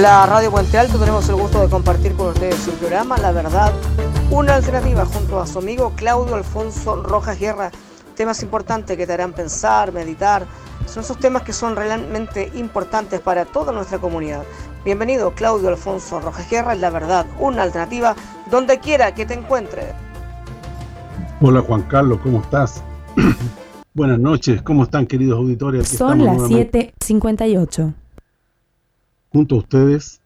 La Radio Puente Alto tenemos el gusto de compartir con ustedes su programa La Verdad, una alternativa junto a su amigo Claudio Alfonso Rojas Guerra. Temas importantes que te harán pensar, meditar. Son esos temas que son realmente importantes para toda nuestra comunidad. Bienvenido Claudio Alfonso Rojas Guerra, La Verdad, una alternativa donde quiera que te encuentres. Hola Juan Carlos, ¿cómo estás? Buenas noches, ¿cómo están queridos auditores? Son las 7.58 junto a ustedes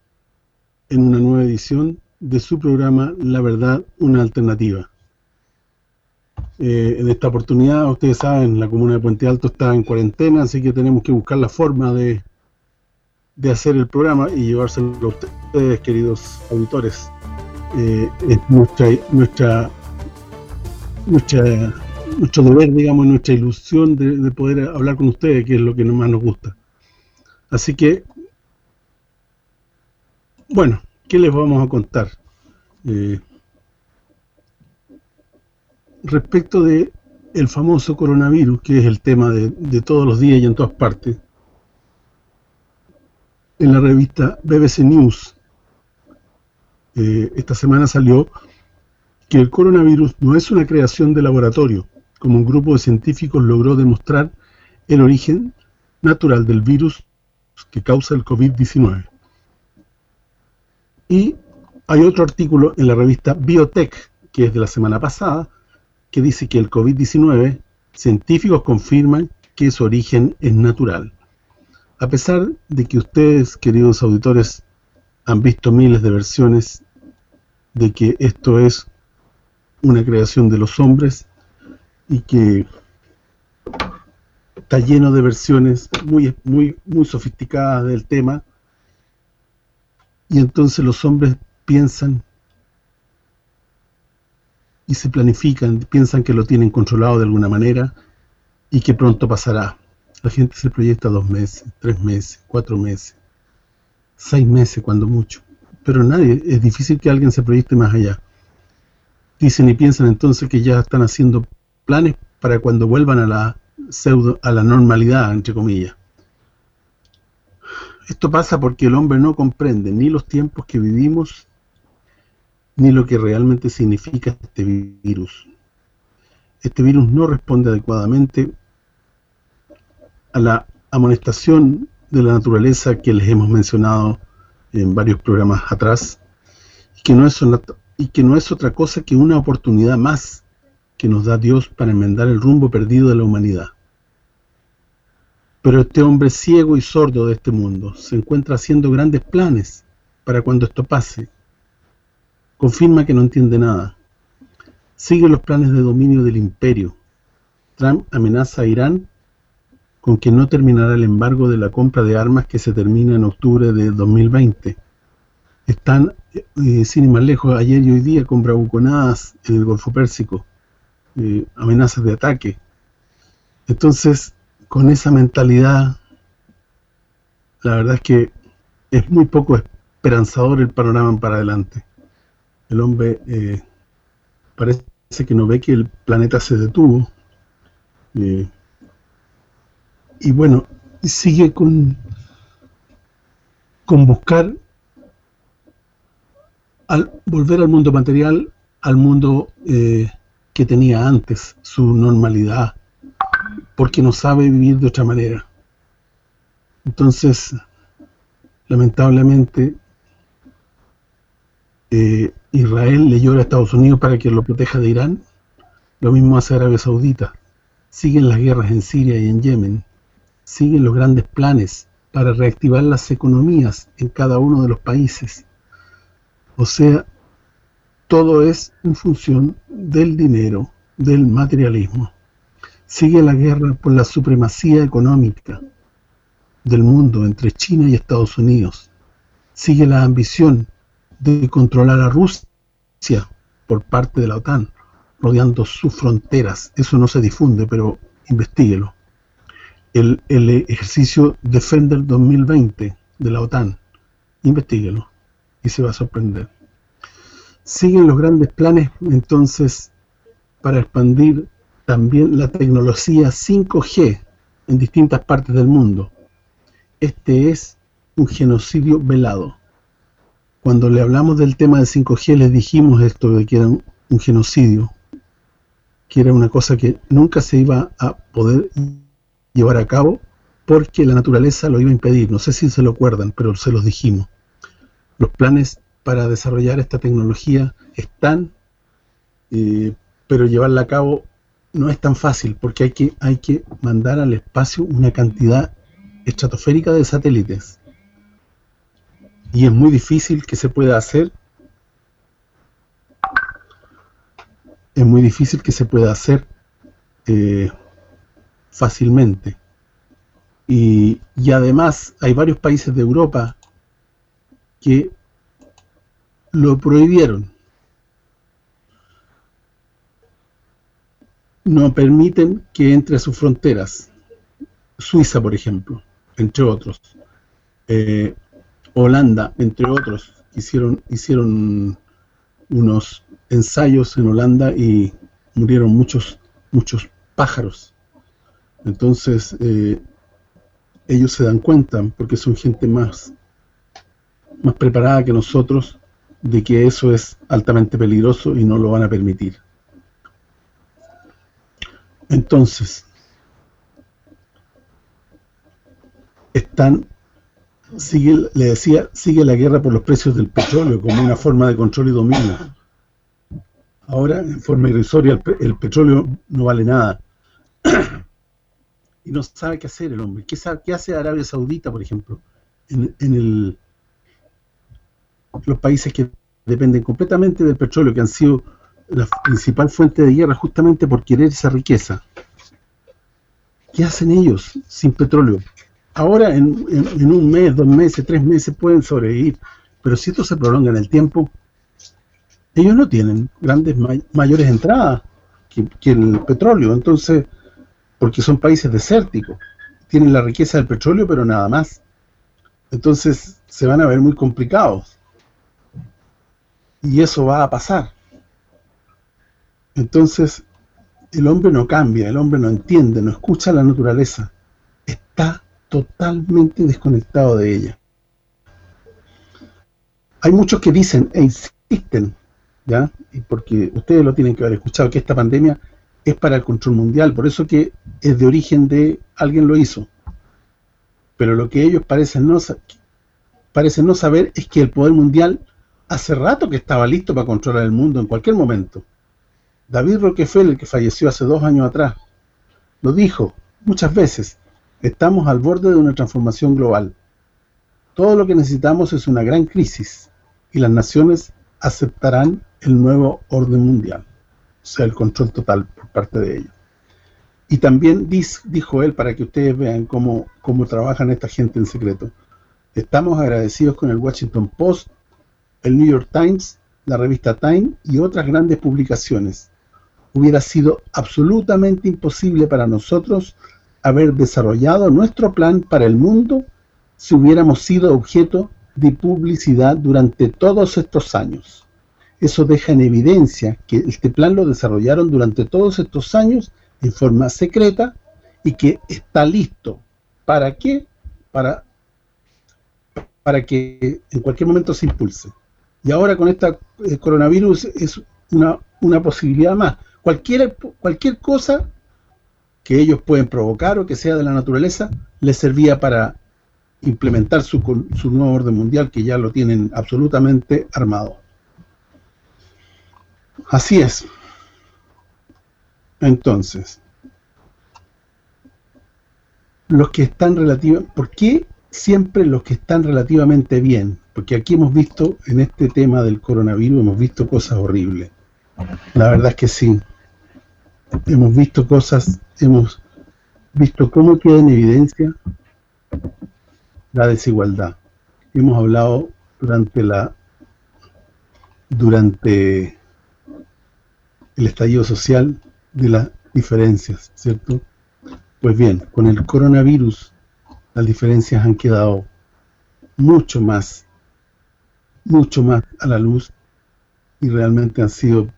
en una nueva edición de su programa La Verdad, una alternativa. Eh, en esta oportunidad, ustedes saben, la comuna de Puente Alto está en cuarentena, así que tenemos que buscar la forma de, de hacer el programa y llevárselo a ustedes, queridos auditores. Eh, es nuestra, nuestra, nuestra, nuestro deber, digamos, nuestra ilusión de, de poder hablar con ustedes, que es lo que más nos gusta. Así que bueno, ¿qué les vamos a contar? Eh, respecto de el famoso coronavirus, que es el tema de, todos los días y en todas partes, en la revista BBC News, eh, esta semana salió que el coronavirus no es una creación de laboratorio, como un grupo de científicos logró demostrar el origen natural del virus que causa el COVID-19. Y hay otro artículo en la revista Biotech, que es de la semana pasada, que dice que el COVID-19, científicos confirman que su origen es natural. A pesar de que ustedes, queridos auditores, han visto miles de versiones de que esto es una creación de los hombres y que está lleno de versiones muy muy muy sofisticadas del tema y entonces los hombres piensan y se planifican, piensan que lo tienen controlado de alguna manera y que pronto pasará. La gente se proyecta dos meses, tres meses, cuatro meses, seis meses cuando mucho. Pero nadie, es difícil que alguien se proyecte más allá. Dicen y piensan entonces que ya están haciendo planes para cuando vuelvan a la pseudo, a la normalidad, entre comillas. Esto pasa porque el hombre no comprende ni los tiempos que vivimos, ni lo que realmente significa este virus. Este virus no responde adecuadamente a la amonestación de la naturaleza que les hemos mencionado en varios programas atrás, y que no es, y que no es otra cosa que una oportunidad más que nos da Dios para enmendar el rumbo perdido de la humanidad. Pero este hombre ciego y sordo de este mundo se encuentra haciendo grandes planes para cuando esto pase. Confirma que no entiende nada. Sigue los planes de dominio del imperio. Trump amenaza a Irán con que no terminará el embargo de la compra de armas que se termina en octubre de 2020. Están, eh, sin ir más lejos, ayer y hoy día con bravuconadas en el Golfo Pérsico, eh, amenazas de ataque. Entonces, con esa mentalidad, la verdad es que es muy poco esperanzador el panorama para adelante. El hombre eh, parece que no ve que el planeta se detuvo. Eh, y bueno, sigue con, con buscar volver al mundo material, al mundo eh, que tenía antes, su normalidad, porque no sabe vivir de otra manera. Entonces, lamentablemente, eh, Israel le llora a Estados Unidos para que lo proteja de Irán, lo mismo hace Arabia Saudita. Siguen las guerras en Siria y en Yemen, siguen los grandes planes para reactivar las economías en cada uno de los países. O sea, todo es en función del dinero, del materialismo sigue la guerra por la supremacía económica del mundo entre China y Estados Unidos. Sigue la ambición de controlar a Rusia por parte de la OTAN, rodeando sus fronteras. Eso no se difunde, pero investiguelo. El, ejercicio Defender 2020 de la OTAN, investiguelo y se va a sorprender. Siguen los grandes planes, entonces, para expandir también la tecnología 5G en distintas partes del mundo. Este es un genocidio velado. Cuando le hablamos del tema del 5G les dijimos esto de que era un, genocidio, que era una cosa que nunca se iba a poder llevar a cabo porque la naturaleza lo iba a impedir. No sé si se lo acuerdan, pero se los dijimos. Los planes para desarrollar esta tecnología están, eh, pero llevarla a cabo no es tan fácil porque hay que hay que mandar al espacio una cantidad estratosférica de satélites. Y es muy difícil que se pueda hacer es muy difícil que se pueda hacer eh, fácilmente. Y, y además hay varios países de Europa que lo prohibieron. No permiten que entre a sus fronteras. Suiza, por ejemplo, entre otros. Eh, Holanda, entre otros, hicieron hicieron unos ensayos en Holanda y murieron muchos muchos pájaros. Entonces, eh, ellos se dan cuenta, porque son gente más más preparada que nosotros, de que eso es altamente peligroso y no lo van a permitir. Entonces, están sigue le decía, sigue la guerra por los precios del petróleo como una forma de control y dominio. Ahora, en forma irrisoria, el, petróleo no vale nada. y no sabe qué hacer el hombre. ¿Qué, sabe, qué hace Arabia Saudita, por ejemplo? En, en el los países que dependen completamente del petróleo, que han sido la principal fuente de guerra justamente por querer esa riqueza. ¿Qué hacen ellos sin petróleo? Ahora en, un mes, dos meses, tres meses pueden sobrevivir, pero si esto se prolonga en el tiempo, ellos no tienen grandes mayores entradas que, que el petróleo, entonces, porque son países desérticos, tienen la riqueza del petróleo, pero nada más. Entonces se van a ver muy complicados. Y eso va a pasar. Entonces, el hombre no cambia, el hombre no entiende, no escucha la naturaleza. Está totalmente desconectado de ella. Hay muchos que dicen e insisten, ¿ya? Y porque ustedes lo tienen que haber escuchado, que esta pandemia es para el control mundial, por eso que es de origen de alguien lo hizo. Pero lo que ellos parecen no parecen no saber es que el poder mundial hace rato que estaba listo para controlar el mundo en cualquier momento. David Rockefeller, que falleció hace dos años atrás, lo dijo muchas veces, estamos al borde de una transformación global. Todo lo que necesitamos es una gran crisis y las naciones aceptarán el nuevo orden mundial, o sea, el control total por parte de ellos. Y también dijo él, para que ustedes vean cómo, cómo trabajan esta gente en secreto, estamos agradecidos con el Washington Post el New York Times, la revista Time y otras grandes publicaciones. Hubiera sido absolutamente imposible para nosotros haber desarrollado nuestro plan para el mundo si hubiéramos sido objeto de publicidad durante todos estos años. Eso deja en evidencia que este plan lo desarrollaron durante todos estos años en forma secreta y que está listo. ¿Para qué? Para, para que en cualquier momento se impulse. Y ahora con esta eh, coronavirus es una, una posibilidad más. Cualquier, cualquier cosa que ellos pueden provocar o que sea de la naturaleza, les servía para implementar su, su nuevo orden mundial que ya lo tienen absolutamente armado. Así es. Entonces, los que están relativamente... ¿Por qué siempre los que están relativamente bien? Porque aquí hemos visto, en este tema del coronavirus, hemos visto cosas horribles. La verdad es que sí. Hemos visto cosas, hemos visto cómo queda en evidencia la desigualdad. Hemos hablado durante la durante el estallido social de las diferencias, ¿cierto? Pues bien, con el coronavirus las diferencias han quedado mucho más mucho más a la luz y realmente han sido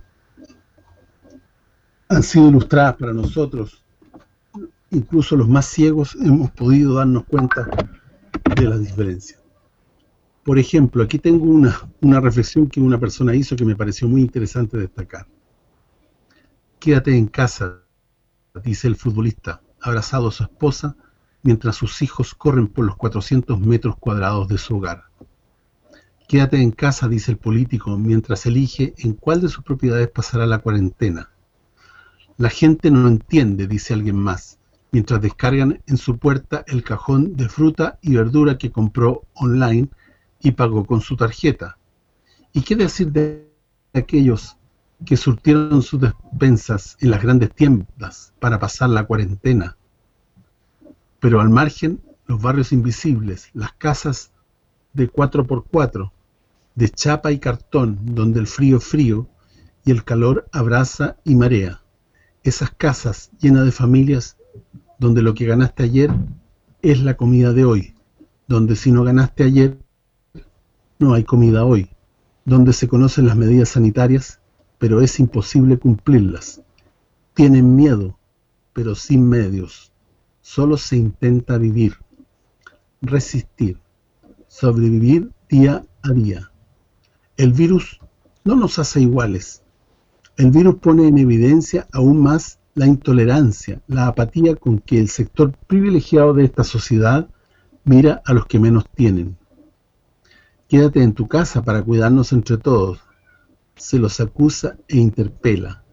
han sido ilustradas para nosotros incluso los más ciegos hemos podido darnos cuenta de la diferencia Por ejemplo, aquí tengo una, una reflexión que una persona hizo que me pareció muy interesante destacar. Quédate en casa, dice el futbolista, abrazado a su esposa, mientras sus hijos corren por los 400 metros cuadrados de su hogar. Quédate en casa, dice el político, mientras elige en cuál de sus propiedades pasará la cuarentena. La gente no entiende, dice alguien más, mientras descargan en su puerta el cajón de fruta y verdura que compró online y pagó con su tarjeta. ¿Y qué decir de aquellos que surtieron sus despensas en las grandes tiendas para pasar la cuarentena? Pero al margen, los barrios invisibles, las casas de 4x4, de chapa y cartón, donde el frío frío y el calor abraza y marea. Esas casas llenas de familias donde lo que ganaste ayer es la comida de hoy, donde si no ganaste ayer, no hay comida hoy, donde se conocen las medidas sanitarias, pero es imposible cumplirlas. Tienen miedo, pero sin medios. Solo se intenta vivir, resistir, sobrevivir día a día. El virus no nos hace iguales. El virus pone en evidencia aún más la intolerancia, la apatía con que el sector privilegiado de esta sociedad mira a los que menos tienen. Quédate en tu casa para cuidarnos entre todos. Se los acusa e interpela.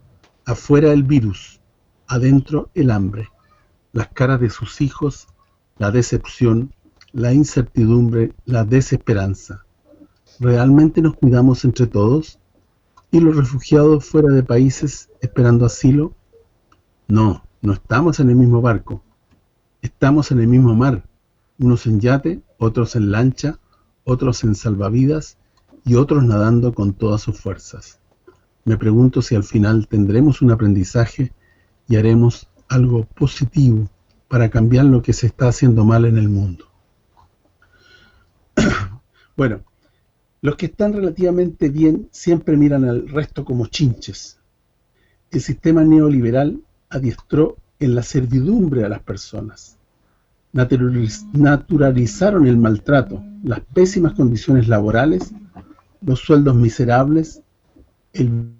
Afuera el virus, adentro el hambre. Las caras de sus hijos, la decepción, la incertidumbre, la desesperanza. ¿Realmente nos cuidamos entre todos? ¿Y los refugiados fuera de países esperando asilo? No, no estamos en el mismo barco. Estamos en el mismo mar. Unos en yate, otros en lancha, otros en salvavidas y otros nadando con todas sus fuerzas. Me pregunto si al final tendremos un aprendizaje y haremos algo positivo para cambiar lo que se está haciendo mal en el mundo. bueno, los que están relativamente bien siempre miran al resto como chinches. El sistema neoliberal adiestró en la servidumbre a las personas. Naturalizaron el maltrato, las pésimas condiciones laborales, los sueldos miserables, el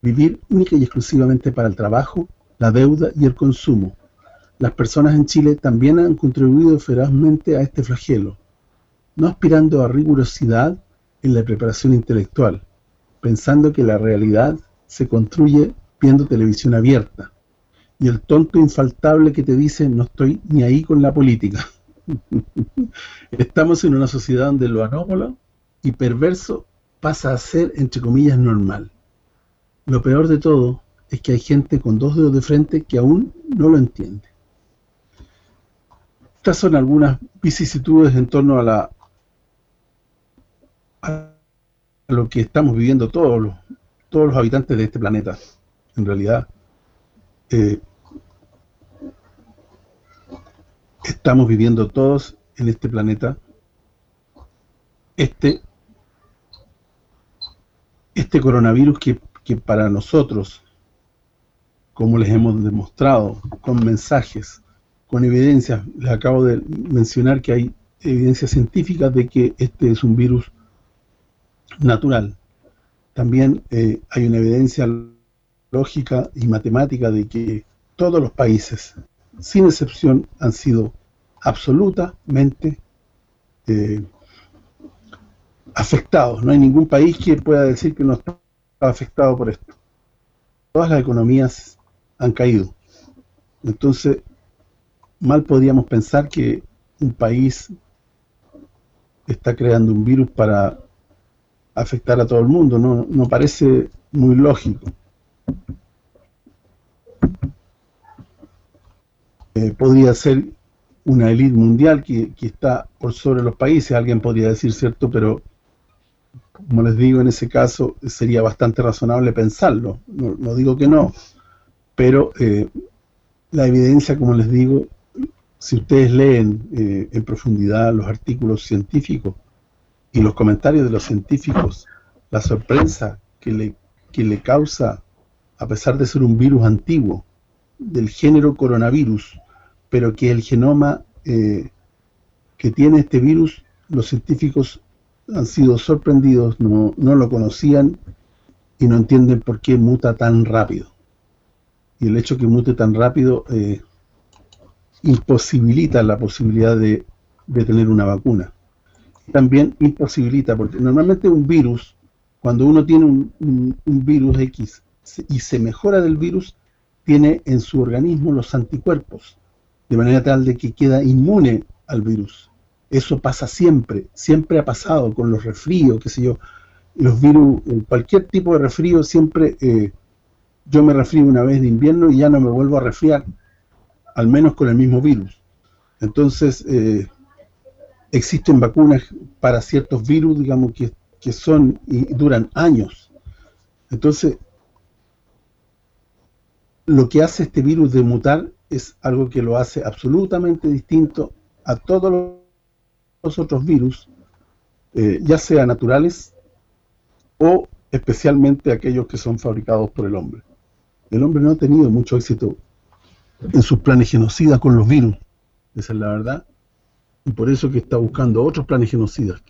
vivir única y exclusivamente para el trabajo, la deuda y el consumo. Las personas en Chile también han contribuido ferozmente a este flagelo, no aspirando a rigurosidad en la preparación intelectual, pensando que la realidad se construye viendo televisión abierta, y el tonto infaltable que te dice no estoy ni ahí con la política. Estamos en una sociedad donde lo anómalo y perverso pasa a ser, entre comillas, normal. Lo peor de todo es que hay gente con dos dedos de frente que aún no lo entiende. Estas son algunas vicisitudes en torno a la a lo que estamos viviendo todos los, todos los habitantes de este planeta. En realidad, eh, estamos viviendo todos en este planeta este este coronavirus que, que para nosotros, como les hemos demostrado, con mensajes, con evidencias, les acabo de mencionar que hay evidencias científicas de que este es un virus natural. También eh, hay una evidencia lógica y matemática de que todos los países, sin excepción, han sido absolutamente eh, afectados. No hay ningún país que pueda decir que no está afectado por esto. Todas las economías han caído. Entonces, mal podríamos pensar que un país está creando un virus para afectar a todo el mundo, no, no parece muy lógico. Eh, podría ser una élite mundial que, que, está por sobre los países, alguien podría decir, ¿cierto? Pero, como les digo, en ese caso sería bastante razonable pensarlo, no, digo que no, pero eh, la evidencia, como les digo, si ustedes leen eh, en profundidad los artículos científicos y los comentarios de los científicos, la sorpresa que le, que le causa, a pesar de ser un virus antiguo, del género coronavirus, pero que el genoma eh, que tiene este virus, los científicos han sido sorprendidos, no, no lo conocían y no entienden por qué muta tan rápido. Y el hecho que mute tan rápido eh, imposibilita la posibilidad de, de, tener una vacuna. También imposibilita, porque normalmente un virus, cuando uno tiene un, un, virus X y se mejora del virus, tiene en su organismo los anticuerpos, de manera tal de que queda inmune al virus. Eso pasa siempre, siempre ha pasado con los resfríos, qué sé yo, los virus, cualquier tipo de resfrío, siempre eh, yo me resfrío una vez de invierno y ya no me vuelvo a resfriar, al menos con el mismo virus. Entonces, eh, existen vacunas para ciertos virus, digamos, que, que son y duran años. Entonces, lo que hace este virus de mutar es algo que lo hace absolutamente distinto a todos los otros virus, eh, ya sea naturales o especialmente aquellos que son fabricados por el hombre. El hombre no ha tenido mucho éxito en sus planes genocidas con los virus, esa es la verdad, y por eso que está buscando otros planes genocidas.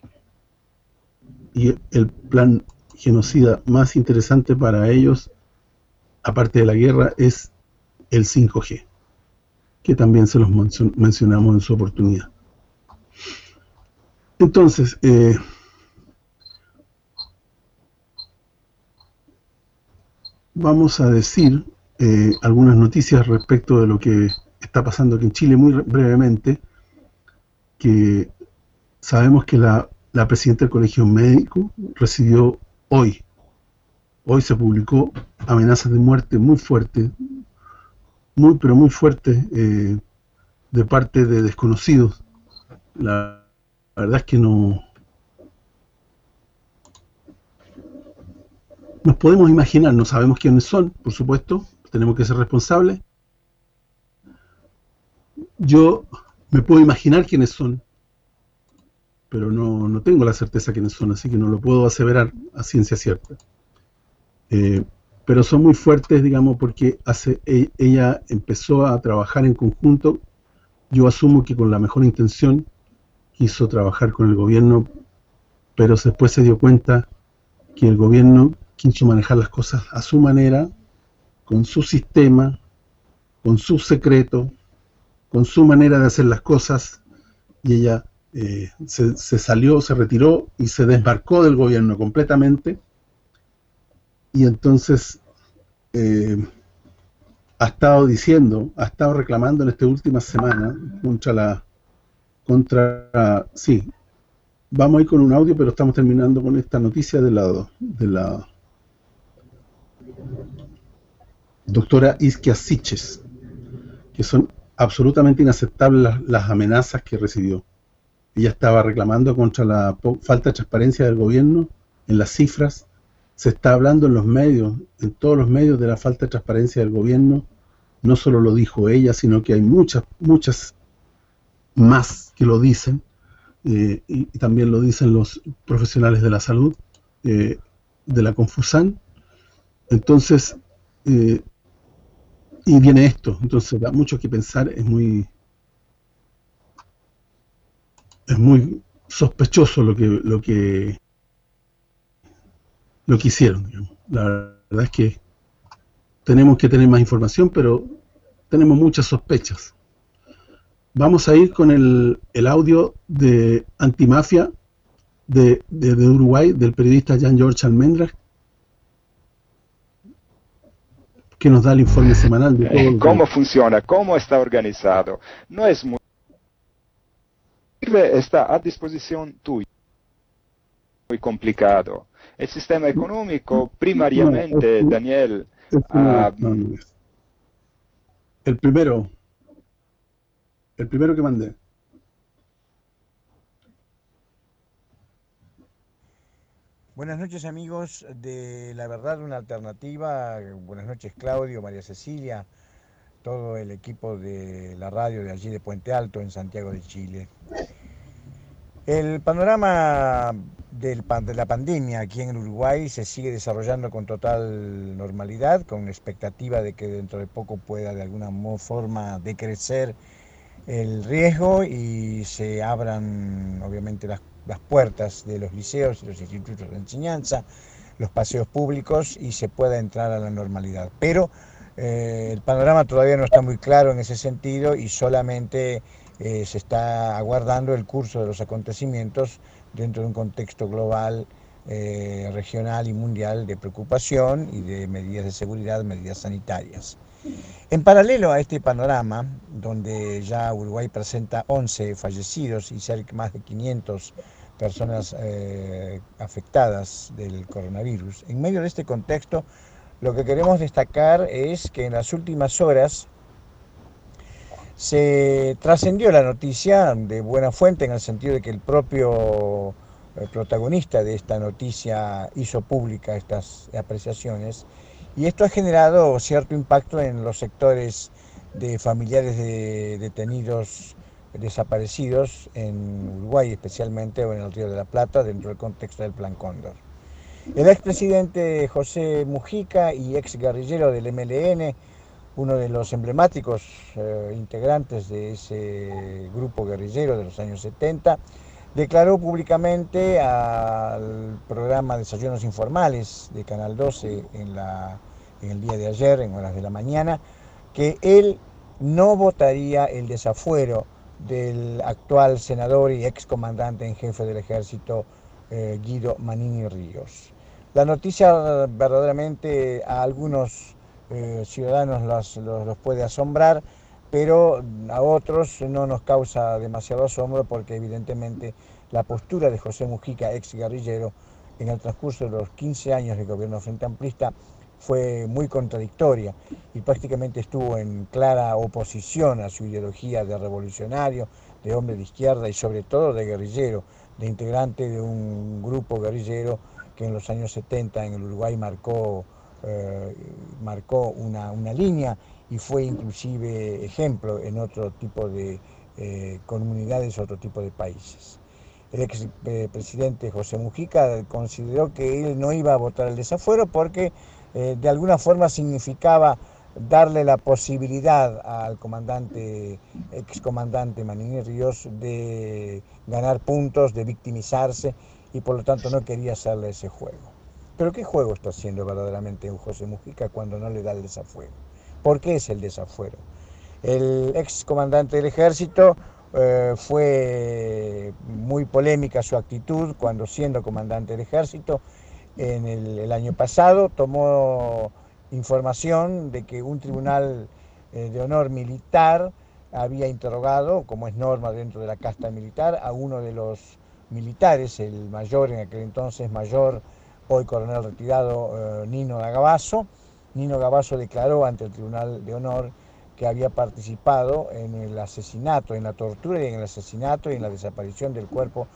Y el plan genocida más interesante para ellos, aparte de la guerra, es el 5G, que también se los mencionamos en su oportunidad. Entonces, eh, vamos a decir eh, algunas noticias respecto de lo que está pasando aquí en Chile muy brevemente, que sabemos que la, la presidenta del Colegio Médico recibió hoy, hoy se publicó amenazas de muerte muy fuertes, muy pero muy fuertes eh, de parte de desconocidos. La, la verdad es que no, nos podemos imaginar, no sabemos quiénes son, por supuesto, tenemos que ser responsables. Yo me puedo imaginar quiénes son, pero no, no tengo la certeza quiénes son, así que no lo puedo aseverar a ciencia cierta. Eh, pero son muy fuertes, digamos, porque hace e, ella empezó a trabajar en conjunto, yo asumo que con la mejor intención, quiso trabajar con el gobierno, pero después se dio cuenta que el gobierno quiso manejar las cosas a su manera, con su sistema, con su secreto, con su manera de hacer las cosas, y ella eh, se, salió, se retiró y se desmarcó del gobierno completamente, y entonces eh, ha estado diciendo, ha estado reclamando en esta última semana contra la, contra, sí, vamos a ir con un audio, pero estamos terminando con esta noticia de la, de la doctora Isquia Siches, que son absolutamente inaceptables las, amenazas que recibió. Ella estaba reclamando contra la falta de transparencia del gobierno en las cifras. Se está hablando en los medios, en todos los medios de la falta de transparencia del gobierno. No solo lo dijo ella, sino que hay muchas muchas más que lo dicen. Eh, y, y, también lo dicen los profesionales de la salud, eh, de la Confusan. Entonces, eh, y viene esto, entonces da mucho que pensar, es muy es muy sospechoso lo que lo que lo que hicieron, digamos. La verdad es que tenemos que tener más información, pero tenemos muchas sospechas. Vamos a ir con el, el audio de Antimafia de, de, de Uruguay, del periodista Jean-Georges Almendra, que nos da el informe semanal de todo cómo funciona, cómo está organizado. No es muy está a disposición tuya. Muy complicado. El sistema económico, primariamente, no, Daniel... Uh, no, el primero, el primero que mandé. Buenas noches amigos de La Verdad, una alternativa. Buenas noches Claudio, María Cecilia, todo el equipo de la radio de allí de Puente Alto en Santiago de Chile. El panorama del, de la pandemia aquí en Uruguay se sigue desarrollando con total normalidad, con expectativa de que dentro de poco pueda de alguna forma decrecer el riesgo y se abran obviamente las las puertas de los liceos y los institutos de enseñanza, los paseos públicos y se pueda entrar a la normalidad. Pero eh, el panorama todavía no está muy claro en ese sentido y solamente eh, se está aguardando el curso de los acontecimientos dentro de un contexto global, eh, regional y mundial de preocupación y de medidas de seguridad, medidas sanitarias. En paralelo a este panorama, donde ya Uruguay presenta 11 fallecidos y cerca más de 500 personas eh, afectadas del coronavirus, en medio de este contexto, lo que queremos destacar es que en las últimas horas se trascendió la noticia de buena fuente en el sentido de que el propio eh, protagonista de esta noticia hizo pública estas apreciaciones y esto ha generado cierto impacto en los sectores de familiares de detenidos desaparecidos en Uruguay especialmente en el Río de la Plata dentro del contexto del Plan Cóndor. El expresidente José Mujica y ex guerrillero del MLN, uno de los emblemáticos eh, integrantes de ese grupo guerrillero de los años 70, declaró públicamente al programa Desayunos Informales de Canal 12 en, la, en el día de ayer, en horas de la mañana, que él no votaría el desafuero del actual senador y ex comandante en jefe del ejército eh, Guido Manini Ríos. La noticia verdaderamente a algunos eh, ciudadanos los, los puede asombrar, pero a otros no nos causa demasiado asombro porque evidentemente la postura de José Mujica, ex guerrillero, en el transcurso de los 15 años de gobierno frente amplista fue muy contradictoria y prácticamente estuvo en clara oposición a su ideología de revolucionario, de hombre de izquierda y sobre todo de guerrillero, de integrante de un grupo guerrillero que en los años 70 en el Uruguay marcó, eh, marcó una, una línea y fue inclusive ejemplo en otro tipo de eh, comunidades, otro tipo de países. El expresidente José Mujica consideró que él no iba a votar el desafuero porque eh, de alguna forma significaba darle la posibilidad al comandante, excomandante Manini Ríos de ganar puntos, de victimizarse y por lo tanto no quería hacerle ese juego. Pero ¿qué juego está haciendo verdaderamente José Mujica cuando no le da el desafuero? ¿Por qué es el desafuero? El ex comandante del ejército eh, fue muy polémica su actitud cuando siendo comandante del ejército en el, año pasado tomó información de que un tribunal eh, de honor militar había interrogado, como es norma dentro de la casta militar, a uno de los militares, el mayor en aquel entonces, mayor, hoy coronel retirado, eh, Nino Gavaso, Nino Gavaso declaró ante el Tribunal de Honor que había participado en el asesinato, en la tortura y en el asesinato y en la desaparición del cuerpo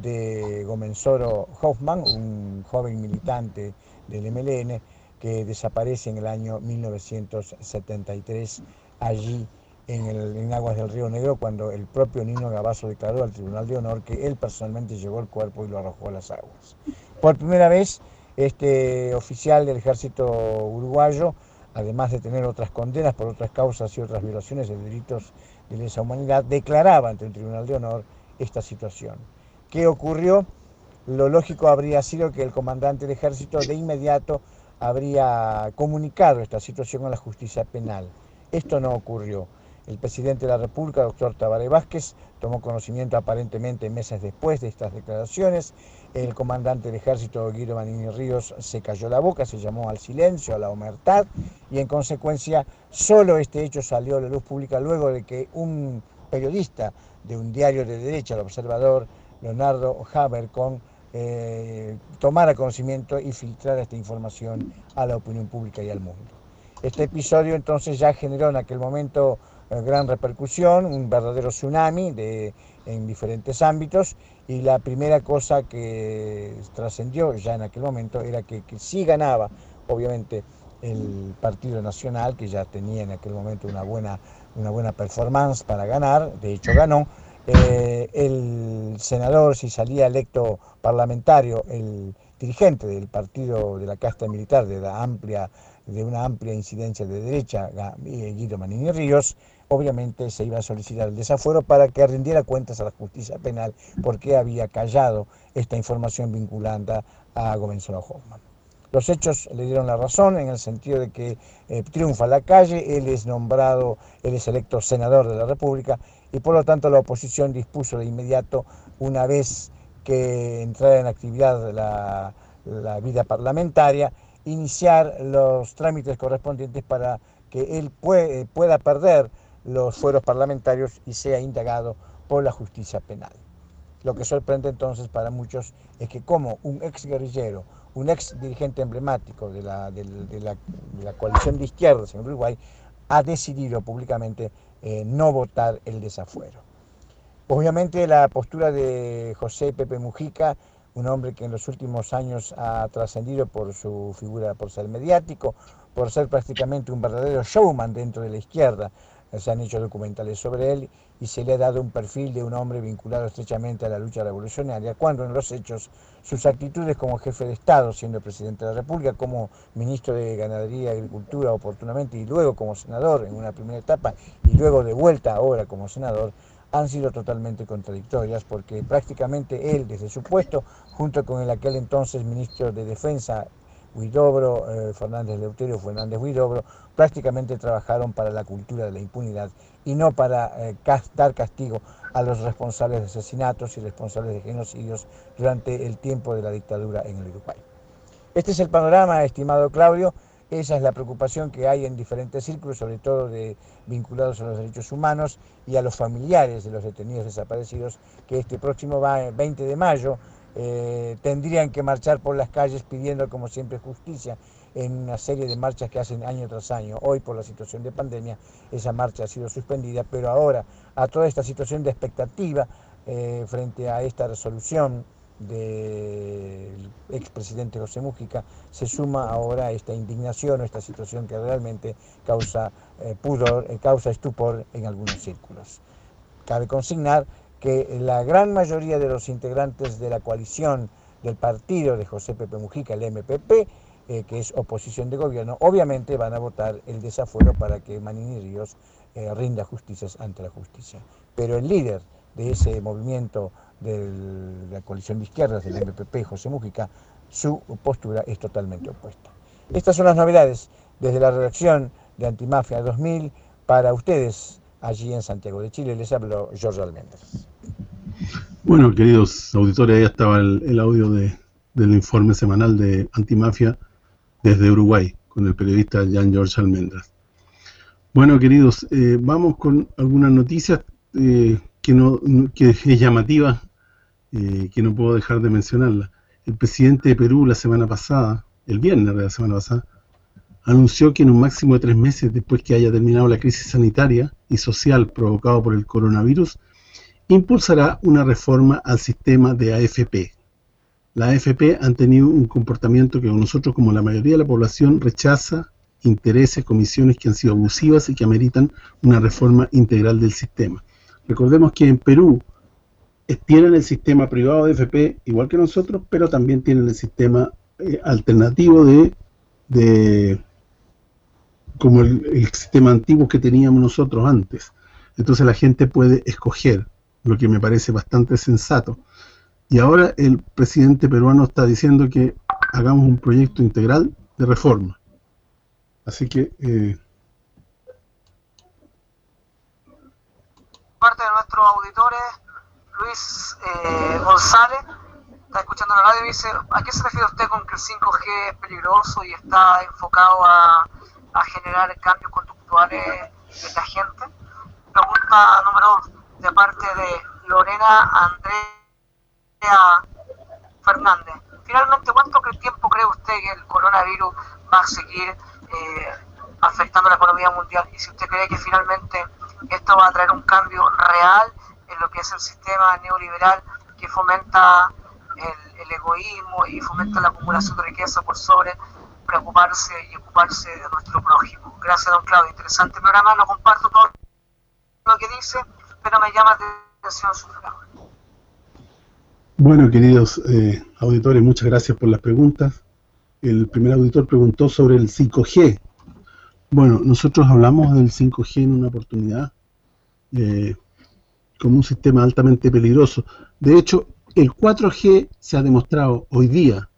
de Gomenzoro Hoffman, un joven militante del MLN que desaparece en el año 1973 allí en, el, en aguas del Río Negro cuando el propio Nino Gavaso declaró al Tribunal de Honor que él personalmente llevó el cuerpo y lo arrojó a las aguas. Por primera vez este oficial del ejército uruguayo, además de tener otras condenas por otras causas y otras violaciones de delitos de lesa humanidad, declaraba ante el Tribunal de Honor esta situación. ¿Qué ocurrió? Lo lógico habría sido que el comandante del ejército de inmediato habría comunicado esta situación a la justicia penal. Esto no ocurrió. El presidente de la República, doctor Tabaré Vázquez, tomó conocimiento aparentemente meses después de estas declaraciones. El comandante del ejército, Guido Manini Ríos, se cayó la boca, se llamó al silencio, a la humertad, y en consecuencia solo este hecho salió a la luz pública luego de que un periodista de un diario de derecha, el observador, Leonardo Habercon, eh, tomara conocimiento y filtrara esta información a la opinión pública y al mundo. Este episodio entonces ya generó en aquel momento eh, gran repercusión, un verdadero tsunami de, en diferentes ámbitos y la primera cosa que trascendió ya en aquel momento era que, que sí ganaba, obviamente, el Partido Nacional, que ya tenía en aquel momento una buena, una buena performance para ganar, de hecho ganó, eh, el senador, si salía electo parlamentario, el dirigente del partido de la casta militar de, la amplia, de una amplia incidencia de derecha, Guido Manini Ríos, obviamente se iba a solicitar el desafuero para que rindiera cuentas a la justicia penal porque había callado esta información vinculada a Gobernador Hoffman. Los hechos le dieron la razón en el sentido de que eh, triunfa la calle, él es nombrado, él es electo senador de la República y por lo tanto la oposición dispuso de inmediato, una vez que entrara en actividad la, la vida parlamentaria, iniciar los trámites correspondientes para que él pueda perder los fueros parlamentarios y sea indagado por la justicia penal. Lo que sorprende entonces para muchos es que como un ex guerrillero, un ex dirigente emblemático de la, de, la, coalición de izquierdas en Uruguay, ha decidido públicamente eh, no votar el desafuero. Obviamente la postura de José Pepe Mujica, un hombre que en los últimos años ha trascendido por su figura, por ser mediático, por ser prácticamente un verdadero showman dentro de la izquierda, se han hecho documentales sobre él y se le ha dado un perfil de un hombre vinculado estrechamente a la lucha revolucionaria, cuando en los hechos sus actitudes como jefe de Estado, siendo presidente de la República, como ministro de Ganadería y Agricultura oportunamente y luego como senador en una primera etapa y luego de vuelta ahora como senador, han sido totalmente contradictorias porque prácticamente él desde su puesto, junto con el aquel entonces ministro de Defensa Huidobro, eh, Fernández Leuterio, Fernández Huidobro, prácticamente trabajaron para la cultura de la impunidad y no para eh, dar castigo a los responsables de asesinatos y responsables de genocidios durante el tiempo de la dictadura en el Uruguay. Este es el panorama, estimado Claudio, esa es la preocupación que hay en diferentes círculos, sobre todo de, vinculados a los derechos humanos y a los familiares de los detenidos desaparecidos, que este próximo 20 de mayo eh, tendrían que marchar por las calles pidiendo, como siempre, justicia en una serie de marchas que hacen año tras año. Hoy, por la situación de pandemia, esa marcha ha sido suspendida, pero ahora, a toda esta situación de expectativa eh, frente a esta resolución del expresidente José Mújica, se suma ahora esta indignación o esta situación que realmente causa eh, pudor, causa estupor en algunos círculos. Cabe consignar que la gran mayoría de los integrantes de la coalición del partido de José Pepe Mujica, el MPP, eh, que es oposición de gobierno, obviamente van a votar el desafuero para que Manini Ríos eh, rinda justicias ante la justicia. Pero el líder de ese movimiento de la coalición de izquierdas, del MPP, José Mujica, su postura es totalmente opuesta. Estas son las novedades desde la redacción de Antimafia 2000 para ustedes allí en Santiago de Chile. Les hablo Jorge Almendras. Bueno, queridos auditores, ahí estaba el, audio de, del informe semanal de Antimafia desde Uruguay, con el periodista Jean George Almendras. Bueno, queridos, eh, vamos con algunas noticias eh, que, no, que es llamativa, eh, que no puedo dejar de mencionarla. El presidente de Perú la semana pasada, el viernes de la semana pasada, anunció que en un máximo de tres meses después que haya terminado la crisis sanitaria y social provocada por el coronavirus, impulsará una reforma al sistema de AFP. La AFP han tenido un comportamiento que nosotros, como la mayoría de la población, rechaza intereses, comisiones que han sido abusivas y que ameritan una reforma integral del sistema. Recordemos que en Perú tienen el sistema privado de AFP igual que nosotros, pero también tienen el sistema eh, alternativo de, como el, sistema antiguo que teníamos nosotros antes. Entonces la gente puede escoger lo que me parece bastante sensato. Y ahora el presidente peruano está diciendo que hagamos un proyecto integral de reforma. Así que... Eh, parte de nuestros auditores, Luis eh, González, está escuchando la radio y dice, ¿a qué se refiere usted con que el 5G es peligroso y está enfocado a, a generar cambios conductuales en la gente? Pregunta número dos de parte de Lorena Andrea Fernández. Finalmente, ¿cuánto tiempo cree usted que el coronavirus va a seguir eh, afectando la economía mundial? Y si usted cree que finalmente esto va a traer un cambio real en lo que es el sistema neoliberal que fomenta el, egoísmo y fomenta la acumulación de riqueza por sobre preocuparse y ocuparse de nuestro prójimo. Gracias, don Claudio. Interesante programa, lo comparto todo lo que dice pero me llama atención su Bueno, queridos eh, auditores, muchas gracias por las preguntas. El primer auditor preguntó sobre el 5G. Bueno, nosotros hablamos del 5G en una oportunidad eh, como un sistema altamente peligroso. De hecho, el 4G se ha demostrado hoy día,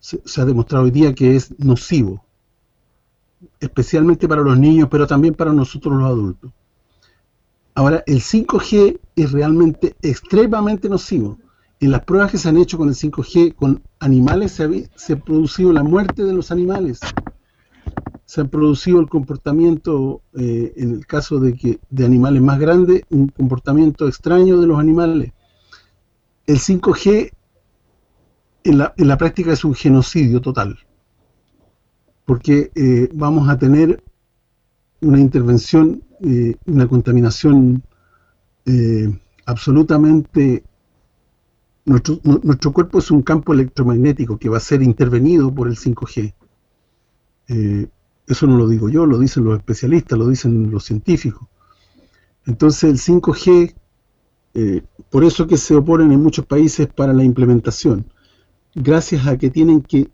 se, ha demostrado hoy día que es nocivo, especialmente para los niños, pero también para nosotros los adultos. Ahora, el 5G es realmente extremadamente nocivo. En las pruebas que se han hecho con el 5G, con animales, se ha producido la muerte de los animales se ha producido el comportamiento, eh, en el caso de animales más grandes, un comportamiento extraño de los animales. El 5G en la, en la práctica es un genocidio total, porque eh, vamos a tener una intervención, eh, una contaminación absolutamente... Nuestro, nuestro cuerpo es un campo electromagnético que va a ser intervenido por el 5G. Eso no lo digo yo, lo dicen los especialistas, lo dicen los científicos. Entonces el 5G, eh, por eso que se oponen en muchos países para la implementación, gracias a que tienen que,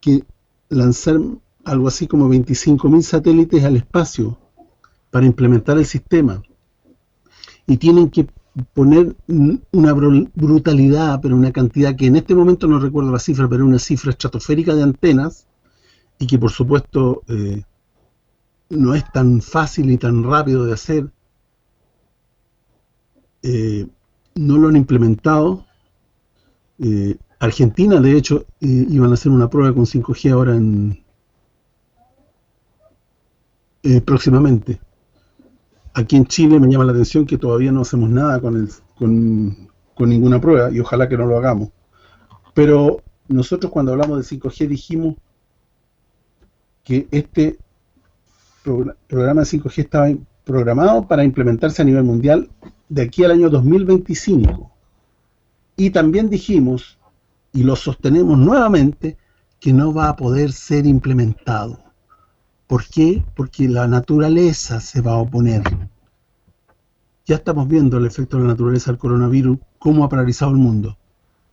que lanzar algo así como 25.000 satélites al espacio para implementar el sistema. Y tienen que poner una brutalidad, pero una cantidad que en este momento no recuerdo la cifra, pero una cifra estratosférica de antenas, y que por supuesto eh, no es tan fácil y tan rápido de hacer, eh, no lo han implementado. Eh, Argentina, de hecho, iban a hacer una prueba con 5G ahora en próximamente. Aquí en Chile me llama la atención que todavía no hacemos nada con, el, con, con ninguna prueba y ojalá que no lo hagamos. Pero nosotros cuando hablamos de 5G dijimos que este programa 5G estaba programado para implementarse a nivel mundial de aquí al año 2025. Y también dijimos, y lo sostenemos nuevamente, que no va a poder ser implementado. ¿Por qué? Porque la naturaleza se va a oponer. Ya estamos viendo el efecto de la naturaleza del coronavirus, cómo ha paralizado el mundo.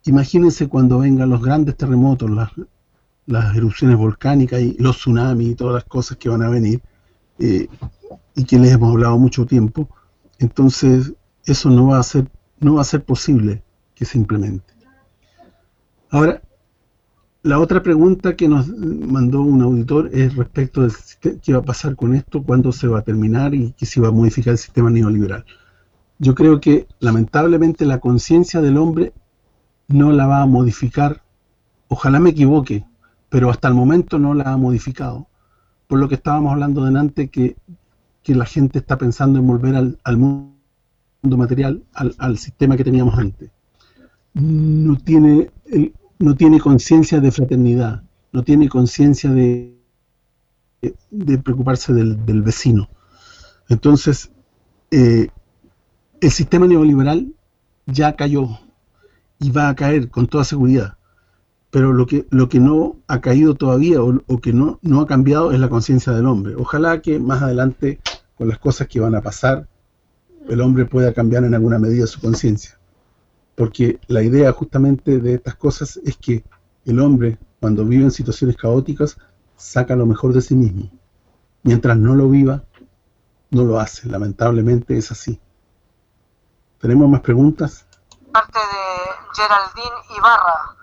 Imagínense cuando vengan los grandes terremotos, las, erupciones volcánicas y los tsunamis y todas las cosas que van a venir eh, y que les hemos hablado mucho tiempo entonces eso no va a ser no va a ser posible que se implemente ahora la otra pregunta que nos mandó un auditor es respecto de qué va a pasar con esto, cuándo se va a terminar y que se va a modificar el sistema neoliberal. Yo creo que lamentablemente la conciencia del hombre no la va a modificar, ojalá me equivoque, pero hasta el momento no la ha modificado. Por lo que estábamos hablando delante, que, que la gente está pensando en volver al, mundo material, al, sistema que teníamos antes. No tiene no tiene conciencia de fraternidad, no tiene conciencia de, preocuparse del, vecino. Entonces, eh, el sistema neoliberal ya cayó y va a caer con toda seguridad pero lo que lo que no ha caído todavía o, que no ha cambiado es la conciencia del hombre. Ojalá que más adelante, con las cosas que van a pasar, el hombre pueda cambiar en alguna medida su conciencia. Porque la idea justamente de estas cosas es que el hombre, cuando vive en situaciones caóticas, saca lo mejor de sí mismo. Mientras no lo viva, no lo hace. Lamentablemente es así. ¿Tenemos más preguntas? Parte de Geraldine Ibarra.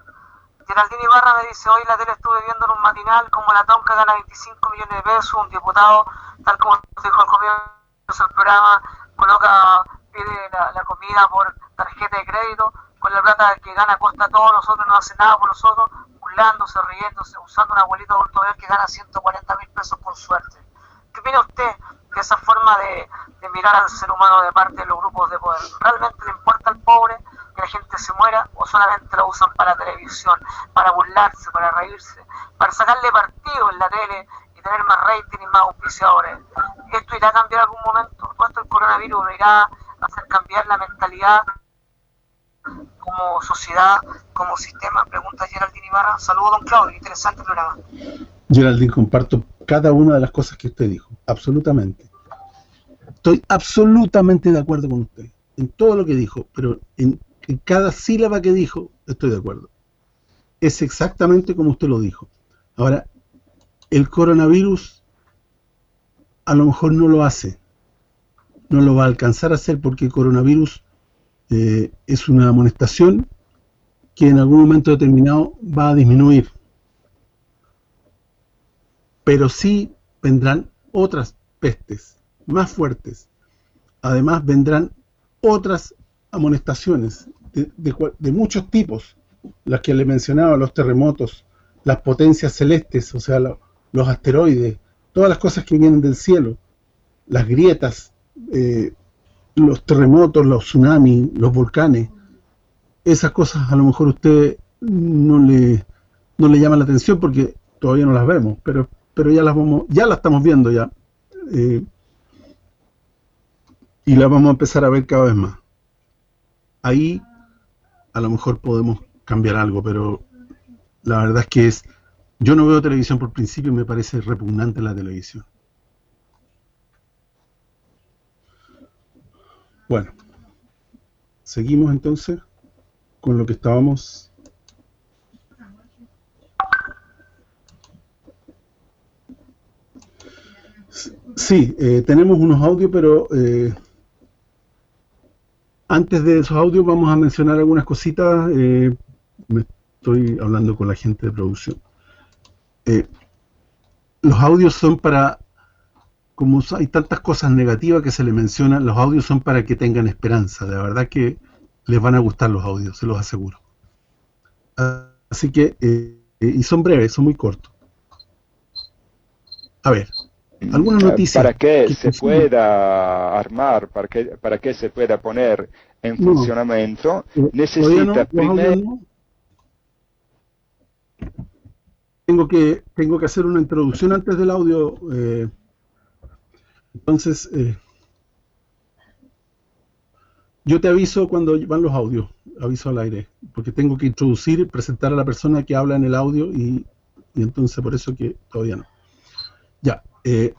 Geraldine Ibarra me dice, hoy la tele estuve viendo en un matinal como la Tonka gana 25 millones de pesos, un diputado, tal como dijo el comienzo del programa, coloca, pide la, comida por tarjeta de crédito, con la plata que gana cuesta todo, nosotros no hace nada por nosotros, burlándose, riéndose, usando un abuelito adulto que gana 140 mil pesos por suerte. ¿Qué opina usted de esa forma de, de mirar al ser humano de parte de los grupos de poder? ¿Realmente le importa al pobre? que la gente se muera o solamente lo usan para televisión, para burlarse, para reírse, para sacarle partido en la tele tener más rating y más auspiciadores. ¿Esto irá a cambiar algún momento? ¿Cuánto el coronavirus irá a hacer cambiar la mentalidad como sociedad, como sistema? Pregunta Geraldine Ibarra. Saludos, don Claudio. Interesante programa. Geraldine, comparto cada una de las cosas que usted dijo. Absolutamente. Estoy absolutamente de acuerdo con usted en todo lo que dijo, pero en en cada sílaba que dijo, estoy de acuerdo. Es exactamente como usted lo dijo. Ahora, el coronavirus a lo mejor no lo hace, no lo va a alcanzar a hacer porque el coronavirus eh, es una amonestación que en algún momento determinado va a disminuir. Pero sí vendrán otras pestes más fuertes. Además vendrán otras amonestaciones de, muchos tipos, las que le mencionaba, los terremotos, las potencias celestes, o sea, los asteroides, todas las cosas que vienen del cielo, las grietas, eh, los terremotos, los tsunamis, los volcanes, esas cosas a lo mejor usted no le no le llama la atención porque todavía no las vemos, pero pero ya las vamos ya las estamos viendo ya. Eh, y las vamos a empezar a ver cada vez más. Ahí a lo mejor podemos cambiar algo, pero la verdad es que es yo no veo televisión por principio y me parece repugnante la televisión. Bueno, seguimos entonces con lo que estábamos Sí, eh, tenemos unos audios, pero eh, antes de esos audios vamos a mencionar algunas cositas. Eh, me estoy hablando con la gente de producción. Los audios son para, como hay tantas cosas negativas que se le mencionan, los audios son para que tengan esperanza. De verdad que les van a gustar los audios, se los aseguro. Así que, eh, y son breves, son muy cortos. A ver, algunas noticias. Para que, se pueda armar, para que, para que se pueda poner en funcionamiento, eh, necesita primero... Tengo que, tengo que hacer una introducción antes del audio. Eh, entonces, eh, yo te aviso cuando van los audios, aviso al aire, porque tengo que introducir, presentar a la persona que habla en el audio y, entonces por eso que todavía no. Ya, eh,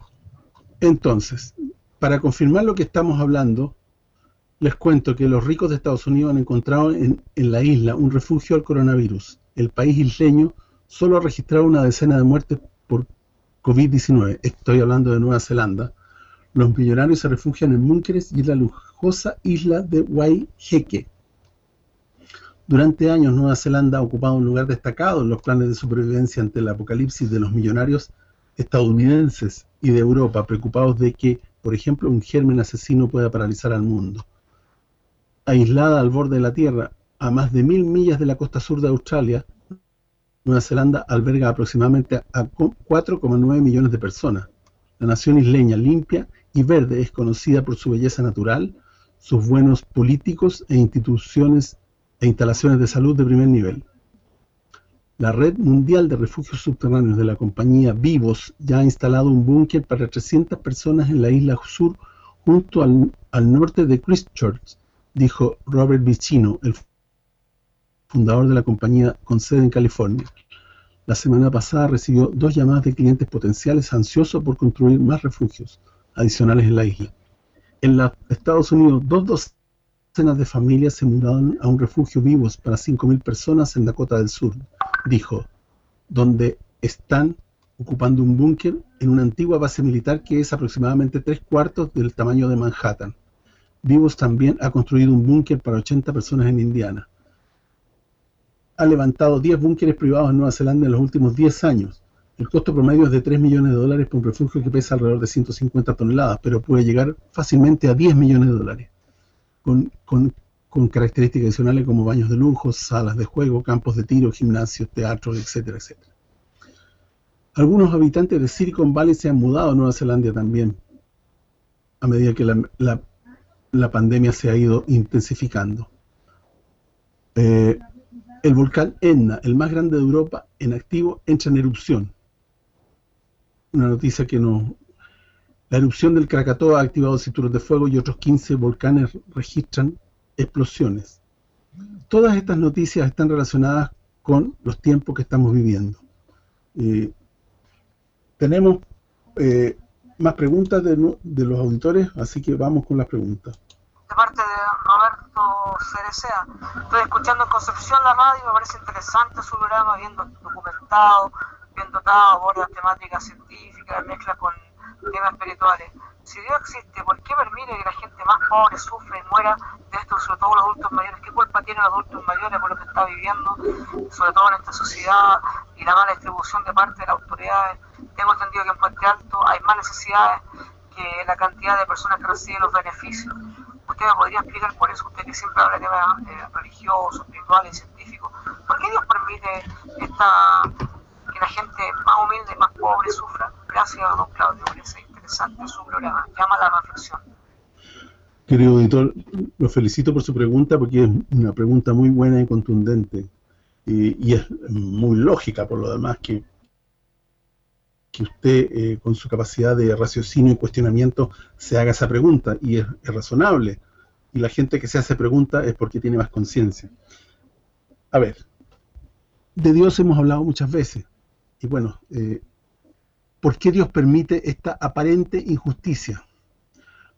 entonces, para confirmar lo que estamos hablando, les cuento que los ricos de Estados Unidos han encontrado en, en la isla un refugio al coronavirus. El país isleño solo ha registrado una decena de muertes por COVID-19. Estoy hablando de Nueva Zelanda. Los millonarios se refugian en búnkeres y la luz isla de Waiheke. Durante años Nueva Zelanda ha ocupado un lugar destacado en los planes de supervivencia ante el apocalipsis de los millonarios estadounidenses y de Europa, preocupados de que, por ejemplo, un germen asesino pueda paralizar al mundo. Aislada al borde de la Tierra, a más de mil millas de la costa sur de Australia, Nueva Zelanda alberga aproximadamente a 4,9 millones de personas. La nación isleña limpia y verde es conocida por su belleza natural, sus buenos políticos e instituciones e instalaciones de salud de primer nivel. La red mundial de refugios subterráneos de la compañía Vivos ya ha instalado un búnker para 300 personas en la isla sur junto al, norte de Christchurch, dijo Robert Vicino, el fundador de la compañía con sede en California. La semana pasada recibió dos llamadas de clientes potenciales ansiosos por construir más refugios adicionales en la isla en los Estados Unidos, dos docenas de familias se mudaron a un refugio vivos para 5.000 personas en Dakota del Sur, dijo, donde están ocupando un búnker en una antigua base militar que es aproximadamente tres cuartos del tamaño de Manhattan. Vivos también ha construido un búnker para 80 personas en Indiana. Ha levantado 10 búnkeres privados en Nueva Zelanda en los últimos 10 años el costo promedio es de 3 millones de dólares por un refugio que pesa alrededor de 150 toneladas, pero puede llegar fácilmente a 10 millones de dólares, con, características adicionales como baños de lujo, salas de juego, campos de tiro, gimnasios, teatros, etcétera, etcétera. Algunos habitantes de Silicon Valley se han mudado a Nueva Zelanda también, a medida que la, pandemia se ha ido intensificando. Eh, el volcán Etna, el más grande de Europa en activo, entra en erupción una noticia que no... La erupción del Krakatoa ha activado cinturones de fuego y otros 15 volcanes registran explosiones. Todas estas noticias están relacionadas con los tiempos que estamos viviendo. Eh, tenemos eh, más preguntas de, de, los auditores, así que vamos con las preguntas. De parte de Roberto Cerecea, estoy escuchando en Concepción la radio, me parece interesante su programa, viendo documentado, bien dotado, aborda temáticas científicas, mezcla con temas espirituales. Si Dios existe, ¿por qué permite que la gente más pobre sufra y muera de esto, sobre todo los adultos mayores? ¿Qué culpa tienen los adultos mayores por lo que está viviendo, sobre todo en esta sociedad y la mala distribución de parte de las autoridades? Tengo entendido que en Puente Alto hay más necesidades que la cantidad de personas que reciben los beneficios. ¿Usted me podría explicar por eso? Usted que siempre habla de temas eh, religiosos, espirituales científicos. ¿Por qué Dios permite esta, que la gente más humilde más pobre sufra? Gracias, don Claudio, por ese interesante su programa. Llama a la reflexión. Querido auditor, lo felicito por su pregunta porque es una pregunta muy buena y contundente. Y, y es muy lógica por lo demás que que usted eh, con su capacidad de raciocinio y cuestionamiento se haga esa pregunta y es, razonable. Y la gente que se hace pregunta es porque tiene más conciencia. A ver de Dios hemos hablado muchas veces. Y bueno eh, ¿por qué Dios permite esta aparente injusticia?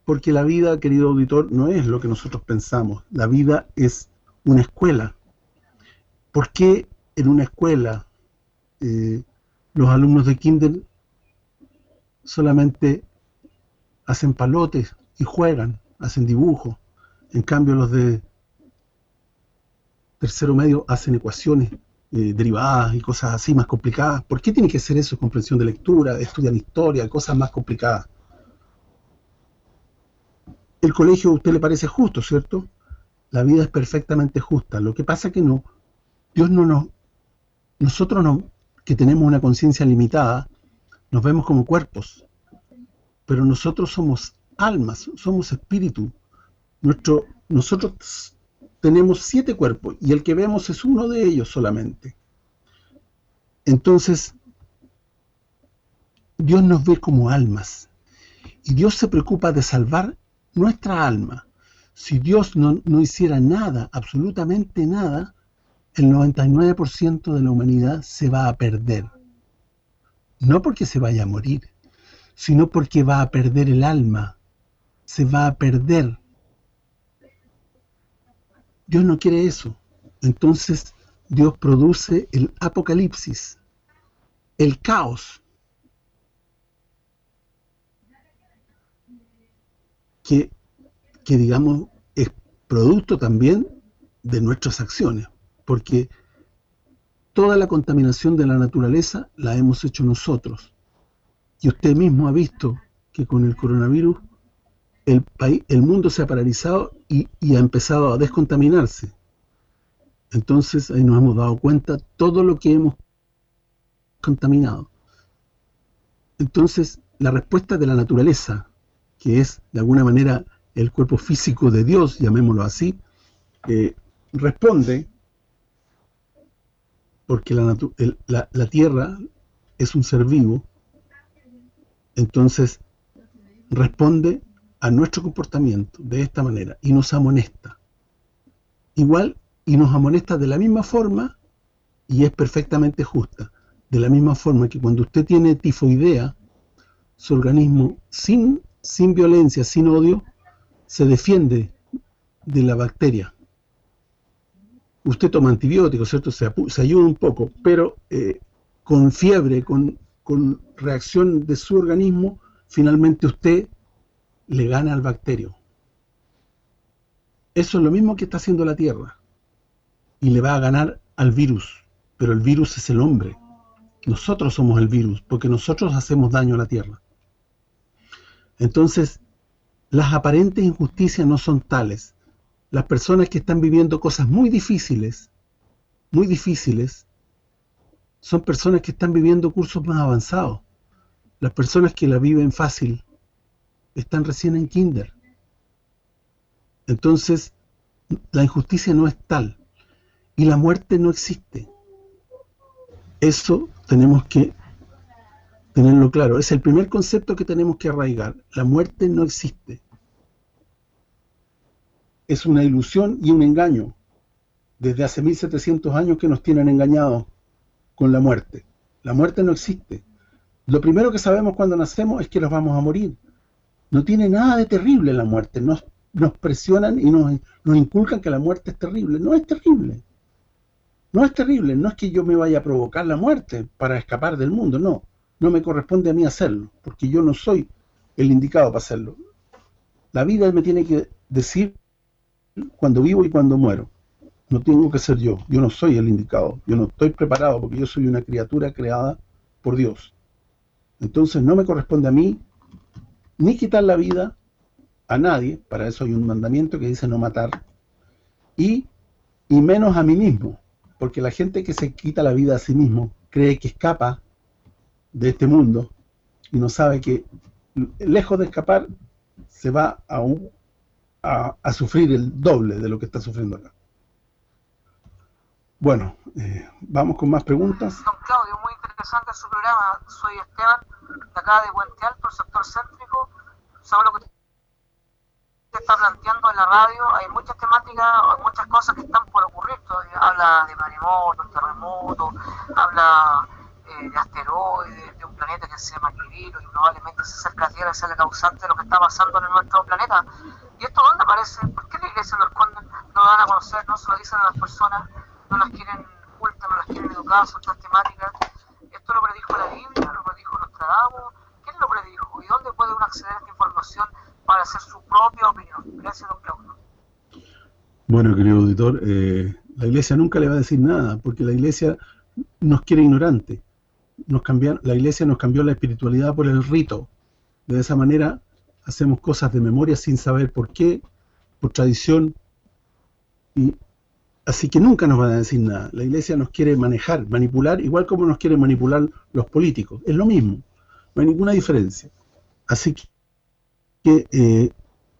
porque la vida, querido auditor, no es lo que nosotros pensamos. La vida es una escuela. ¿por qué en una escuela eh, los alumnos de kinder solamente hacen palotes y juegan, hacen dibujos. En cambio los de tercero medio hacen ecuaciones eh, derivadas y cosas así más complicadas. ¿Por qué tiene que ser eso? Comprensión de lectura, estudian historia, cosas más complicadas. El colegio a usted le parece justo, ¿cierto? La vida es perfectamente justa. Lo que pasa que no, Dios no nos, nosotros no, que tenemos una conciencia limitada, nos vemos como cuerpos, pero nosotros somos almas, somos espíritu. Nuestro, nosotros tenemos siete cuerpos y el que vemos es uno de ellos solamente. Entonces, Dios nos ve como almas y Dios se preocupa de salvar nuestra alma. Si Dios no, no hiciera nada, absolutamente nada, el 99% de la humanidad se va a perder. No porque se vaya a morir, sino porque va a perder el alma, se va a perder. Dios no quiere eso. Entonces Dios produce el apocalipsis, el caos, que, digamos es producto también de nuestras acciones porque toda la contaminación de la naturaleza la hemos hecho nosotros. Y usted mismo ha visto que con el coronavirus el, país, el mundo se ha paralizado y, ha empezado a descontaminarse. Entonces ahí nos hemos dado cuenta todo lo que hemos contaminado. Entonces, la respuesta de la naturaleza, que es de alguna manera el cuerpo físico de Dios, llamémoslo así, eh, responde porque la, el, la, la, tierra es un ser vivo, entonces responde a nuestro comportamiento de esta manera y nos amonesta. Igual, y nos amonesta de la misma forma y es perfectamente justa. De la misma forma que cuando usted tiene tifoidea, su organismo sin, sin violencia, sin odio, se defiende de la bacteria usted toma antibióticos, ¿cierto? Se, ayuda un poco, pero eh, con fiebre, con reacción de su organismo, finalmente usted le gana al bacterio. Eso es lo mismo que está haciendo la Tierra. Y le va a ganar al virus. Pero el virus es el hombre. Nosotros somos el virus, porque nosotros hacemos daño a la Tierra. Entonces, las aparentes injusticias no son tales las personas que están viviendo cosas muy difíciles, muy difíciles, son personas que están viviendo cursos más avanzados. Las personas que la viven fácil están recién en kinder. Entonces, la injusticia no es tal. Y la muerte no existe. Eso tenemos que tenerlo claro. Es el primer concepto que tenemos que arraigar. La muerte no existe es una ilusión y un engaño. Desde hace 1700 años que nos tienen engañados con la muerte. La muerte no existe. Lo primero que sabemos cuando nacemos es que nos vamos a morir. No tiene nada de terrible la muerte. Nos, nos presionan y nos, nos inculcan que la muerte es terrible. No es terrible. No es terrible. No es que yo me vaya a provocar la muerte para escapar del mundo. No. No me corresponde a mí hacerlo. Porque yo no soy el indicado para hacerlo. La vida me tiene que decir cuando vivo y cuando muero. No tengo que ser yo. Yo no soy el indicado. Yo no estoy preparado porque yo soy una criatura creada por Dios. Entonces no me corresponde a mí ni quitar la vida a nadie. Para eso hay un mandamiento que dice no matar. Y, y menos a mí mismo. Porque la gente que se quita la vida a sí mismo cree que escapa de este mundo y no sabe que lejos de escapar se va a, un, a, sufrir el doble de lo que está sufriendo acá. Bueno, eh, vamos con más preguntas. Don Claudio, muy interesante su programa. Soy Esteban, de acá de Puente Alto, el sector céntrico. ¿Sabe lo que usted está planteando en la radio? Hay muchas temáticas, hay muchas cosas que están por ocurrir Habla de maremotos, terremotos, habla eh, de asteroides, de un planeta que se llama Nibiru y probablemente se acerca a Tierra sea la causante de lo que está pasando en nuestro planeta. ¿Y esto dónde aparece? ¿Por qué la iglesia lo? No lo dan a conocer, no se lo dicen a las personas, no las quieren ocultas, no las quieren educar sobre estas temáticas. Esto lo predijo la Biblia, lo predijo Nostradamus. ¿Quién lo predijo? ¿Y dónde puede uno acceder a esta información para hacer su propia opinión? Gracias, don Claudio. Bueno, querido auditor, eh, la iglesia nunca le va a decir nada, porque la iglesia nos quiere ignorantes nos la iglesia nos cambió la espiritualidad por el rito. De esa manera hacemos cosas de memoria sin saber por qué, por tradición. y Así que nunca nos van a decir nada. La iglesia nos quiere manejar, manipular, igual como nos quieren manipular los políticos. Es lo mismo, no hay ninguna diferencia. Así que, eh,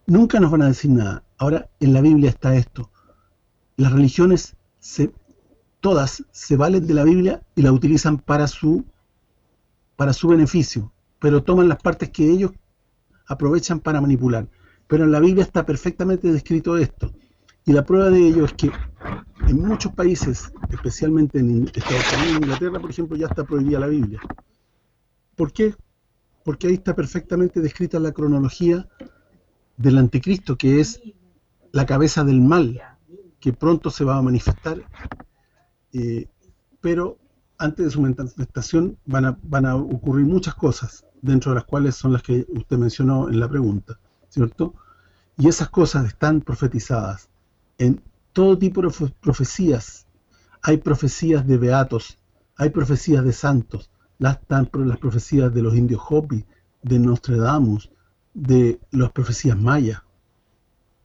nunca nos van a decir nada. Ahora, en la Biblia está esto. Las religiones se todas se valen de la Biblia y la utilizan para su para su beneficio, pero toman las partes que ellos aprovechan para manipular. Pero en la Biblia está perfectamente descrito esto. Y la prueba de ello es que en muchos países, especialmente en Estados Unidos y Inglaterra, por ejemplo, ya está prohibida la Biblia. ¿Por qué? Porque ahí está perfectamente descrita la cronología del anticristo, que es la cabeza del mal, que pronto se va a manifestar eh, pero antes de su manifestación van a, van a ocurrir muchas cosas, dentro de las cuales son las que usted mencionó en la pregunta, ¿cierto? Y esas cosas están profetizadas en todo tipo de profecías. Hay profecías de beatos, hay profecías de santos, las, las profecías de los indios Hopi, de Nostradamus, de las profecías mayas.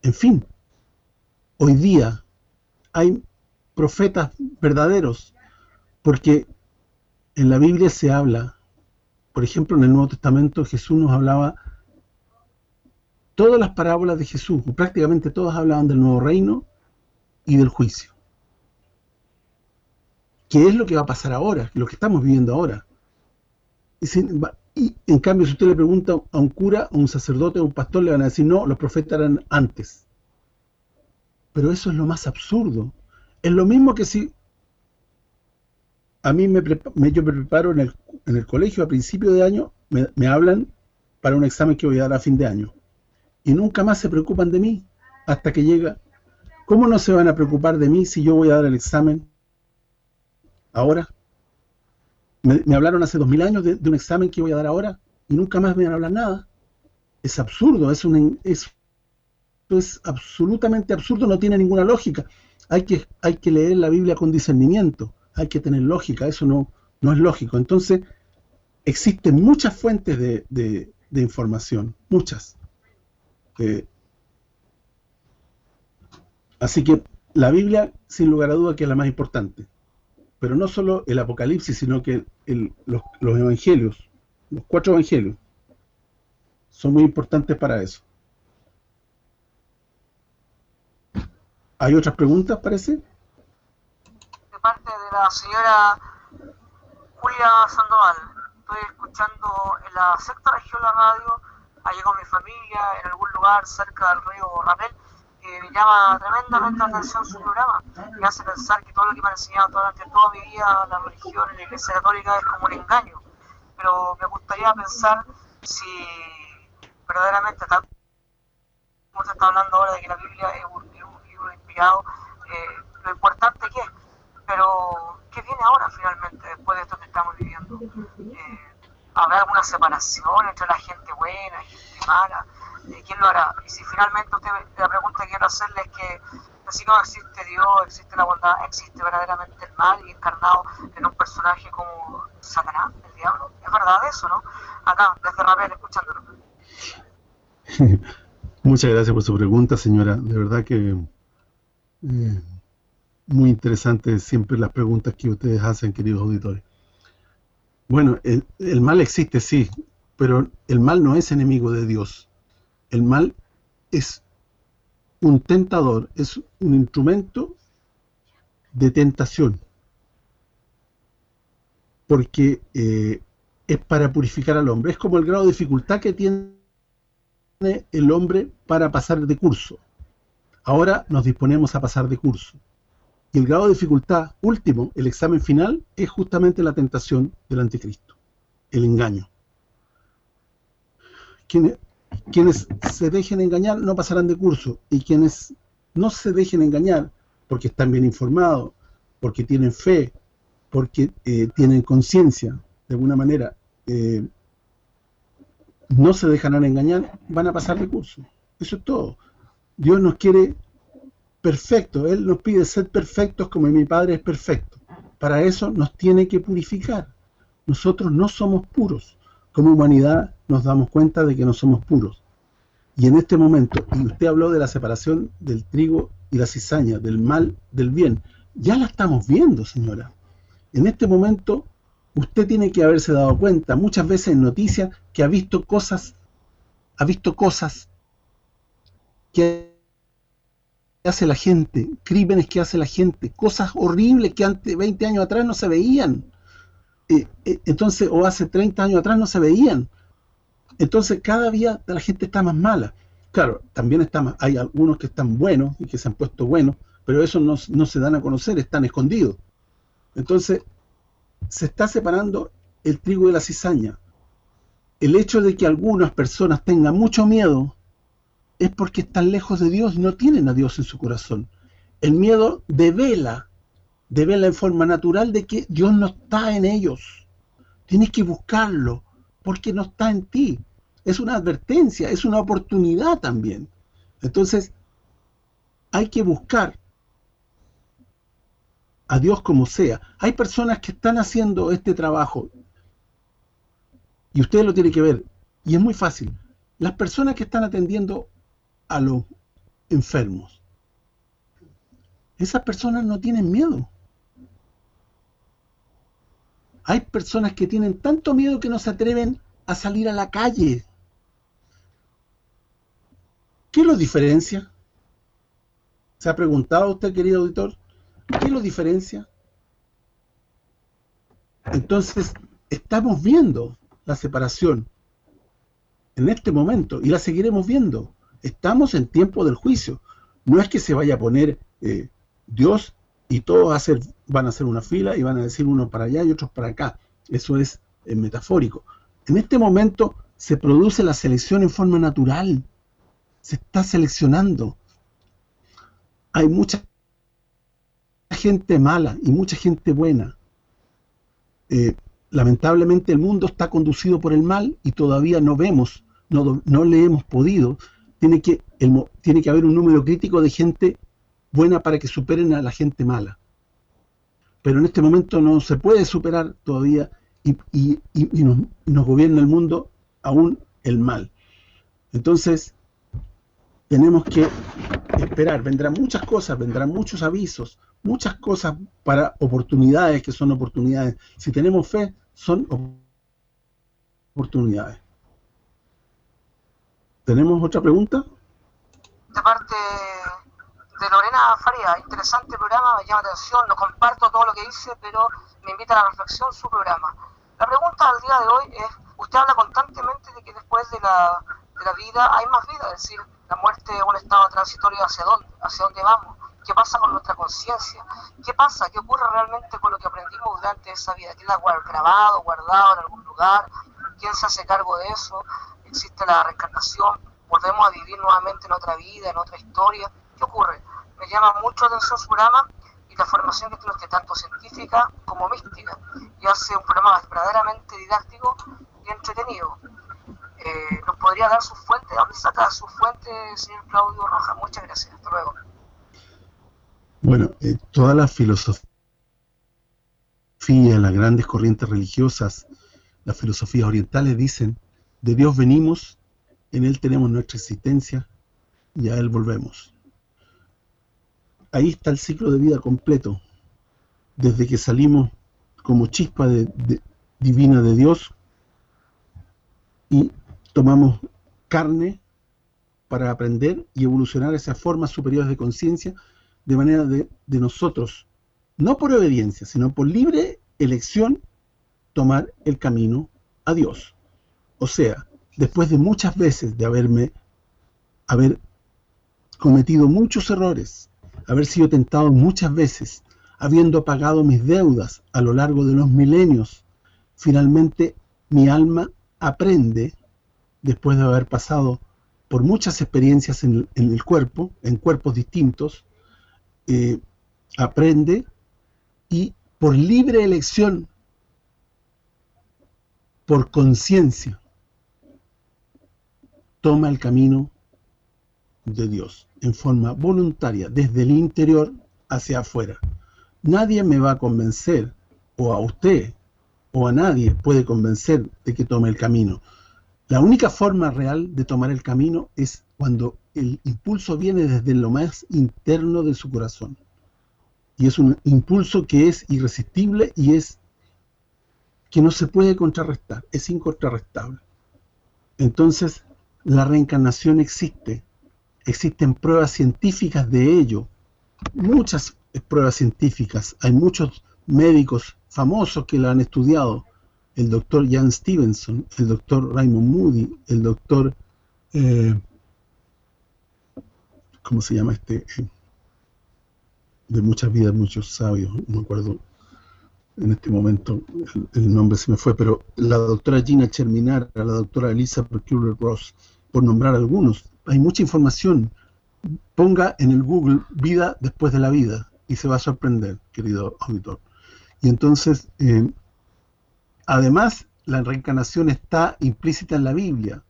En fin, hoy día hay profetas verdaderos, porque en la Biblia se habla, por ejemplo en el Nuevo Testamento Jesús nos hablaba, todas las parábolas de Jesús, prácticamente todas hablaban del nuevo reino y del juicio. ¿Qué es lo que va a pasar ahora? Lo que estamos viviendo ahora. Y, en cambio, si usted le pregunta a un cura, a un sacerdote, a un pastor, le van a decir, no, los profetas eran antes. Pero eso es lo más absurdo. Es lo mismo que si a mí me, yo me preparo en el, en el colegio a principio de año, me, hablan para un examen que voy a dar a fin de año. Y nunca más se preocupan de mí hasta que llega. ¿Cómo no se van a preocupar de mí si yo voy a dar el examen ahora? Me, hablaron hace dos mil años de, un examen que voy a dar ahora y nunca más me van a hablar nada. Es absurdo, es un es, es absolutamente absurdo, no tiene ninguna lógica hay que, hay que leer la Biblia con discernimiento, hay que tener lógica, eso no, no es lógico. Entonces, existen muchas fuentes de, información, muchas. Eh, así que la Biblia, sin lugar a duda, que es la más importante. Pero no solo el Apocalipsis, sino que los, los evangelios, los cuatro evangelios, son muy importantes para eso. ¿Hay otras preguntas, parece? De parte de la señora Julia Sandoval. Estoy escuchando en la sexta región la radio. Ha llegado mi familia en algún lugar cerca del río Rapel. me llama tremendamente la atención su programa. Me hace pensar que todo lo que me han enseñado durante toda mi vida, la religión y la iglesia católica es como un engaño. Pero me gustaría pensar si verdaderamente, tal como se está hablando ahora de que la Biblia es un eh, lo importante que es, pero ¿qué viene ahora finalmente después de esto que estamos viviendo? Eh, ¿Habrá alguna separación entre la gente buena y gente mala? Eh, ¿Quién lo hará? Y si finalmente usted, la pregunta que quiero hacerle es que si no existe Dios, existe la bondad, existe verdaderamente el mal y encarnado en un personaje como Satanás, el diablo. Es verdad eso, ¿no? Acá, desde Rabel, escuchándolo. Muchas gracias por su pregunta, señora. De verdad que eh, muy interesante siempre las preguntas que ustedes hacen, queridos auditores. Bueno, el, el, mal existe, sí, pero el mal no es enemigo de Dios. El mal es un tentador, es un instrumento de tentación. Porque eh, es para purificar al hombre. Es como el grado de dificultad que tiene el hombre para pasar de curso. Ahora nos disponemos a pasar de curso. Y el grado de dificultad último, el examen final, es justamente la tentación del anticristo, el engaño. Quienes, se dejen engañar no pasarán de curso, y quienes no se dejen engañar porque están bien informados, porque tienen fe, porque eh, tienen conciencia, de alguna manera, eh, no se dejarán engañar, van a pasar de curso. Eso es todo. Dios nos quiere perfecto. Él nos pide ser perfectos como mi Padre es perfecto. Para eso nos tiene que purificar. Nosotros no somos puros. Como humanidad nos damos cuenta de que no somos puros. Y en este momento, y usted habló de la separación del trigo y la cizaña, del mal del bien, ya la estamos viendo, señora. En este momento, usted tiene que haberse dado cuenta, muchas veces en noticias, que ha visto cosas, ha visto cosas que hace la gente, crímenes que hace la gente, cosas horribles que antes 20 años atrás no se veían. Eh, eh, entonces, o hace 30 años atrás no se veían. Entonces, cada día la gente está más mala. Claro, también está hay algunos que están buenos y que se han puesto buenos, pero esos no, no se dan a conocer, están escondidos. Entonces, se está separando el trigo de la cizaña. El hecho de que algunas personas tengan mucho miedo es porque están lejos de Dios, no tienen a Dios en su corazón. El miedo devela, devela en forma natural de que Dios no está en ellos. Tienes que buscarlo, porque no está en ti. Es una advertencia, es una oportunidad también. Entonces, hay que buscar a Dios como sea. Hay personas que están haciendo este trabajo y usted lo tiene que ver. Y es muy fácil. Las personas que están atendiendo a los enfermos. Esas personas no tienen miedo. Hay personas que tienen tanto miedo que no se atreven a salir a la calle. ¿Qué los diferencia? ¿Se ha preguntado usted, querido auditor? ¿Qué los diferencia? Entonces, estamos viendo la separación en este momento y la seguiremos viendo estamos en tiempo del juicio. No es que se vaya a poner eh, Dios y todos van a hacer una fila y van a decir uno para allá y otros para acá. Eso es eh, metafórico. En este momento se produce la selección en forma natural. Se está seleccionando. Hay mucha gente mala y mucha gente buena. Eh, lamentablemente el mundo está conducido por el mal y todavía no vemos, no, no le hemos podido tiene que, tiene que haber un número crítico de gente buena para que superen a la gente mala. Pero en este momento no se puede superar todavía y, nos, nos, gobierna el mundo aún el mal. Entonces, tenemos que esperar, vendrán muchas cosas, vendrán muchos avisos, muchas cosas para oportunidades que son oportunidades. Si tenemos fe, son oportunidades. ¿Tenemos otra pregunta? De parte de Lorena Faría, interesante programa, me llama atención, no comparto todo lo que dice, pero me invita a la reflexión su programa. La pregunta del día de hoy es, usted habla constantemente de que después de la, de la vida hay más vida, es decir, la muerte es un estado transitorio hacia dónde, hacia dónde vamos, qué pasa con nuestra conciencia, qué pasa, qué ocurre realmente con lo que aprendimos durante esa vida, queda grabado, guardado en algún lugar, quién se hace cargo de eso, existe la reencarnación, volvemos a vivir nuevamente en otra vida, en otra historia. ¿Qué ocurre? Me llama mucho la atención su programa y la formación que tiene usted, tanto científica como mística, y hace un programa verdaderamente didáctico y entretenido. Eh, ¿Nos podría dar su fuente? ¿Dónde saca su fuente, señor Claudio Rojas? Muchas gracias. Hasta luego. Bueno, eh, toda la filosofía, las grandes corrientes religiosas, las filosofías orientales dicen, de Dios venimos, en Él tenemos nuestra existencia y a Él volvemos. Ahí está el ciclo de vida completo, desde que salimos como chispa de, divina de Dios y tomamos carne para aprender y evolucionar esas formas superiores de conciencia de manera de, de nosotros, no por obediencia, sino por libre elección, tomar el camino a Dios. O sea, después de muchas veces de haberme haber cometido muchos errores, haber sido tentado muchas veces, habiendo pagado mis deudas a lo largo de los milenios, finalmente mi alma aprende, después de haber pasado por muchas experiencias en, el cuerpo, en cuerpos distintos, eh, aprende y por libre elección, por conciencia, toma el camino de Dios en forma voluntaria, desde el interior hacia afuera. Nadie me va a convencer, o a usted, o a nadie puede convencer de que tome el camino. La única forma real de tomar el camino es cuando el impulso viene desde lo más interno de su corazón. Y es un impulso que es irresistible y es que no se puede contrarrestar, es incontrarrestable. Entonces, la reencarnación existe, existen pruebas científicas de ello, muchas pruebas científicas, hay muchos médicos famosos que la han estudiado, el doctor Jan Stevenson, el doctor Raymond Moody, el doctor, eh, ¿cómo se llama este? de muchas vidas, muchos sabios, no me acuerdo en este momento el, nombre se me fue, pero la doctora Gina Cherminar, la doctora Elisa Perculer Ross, por nombrar algunos, hay mucha información. Ponga en el Google vida después de la vida y se va a sorprender, querido auditor. Y entonces, eh, además, la reencarnación está implícita en la Biblia,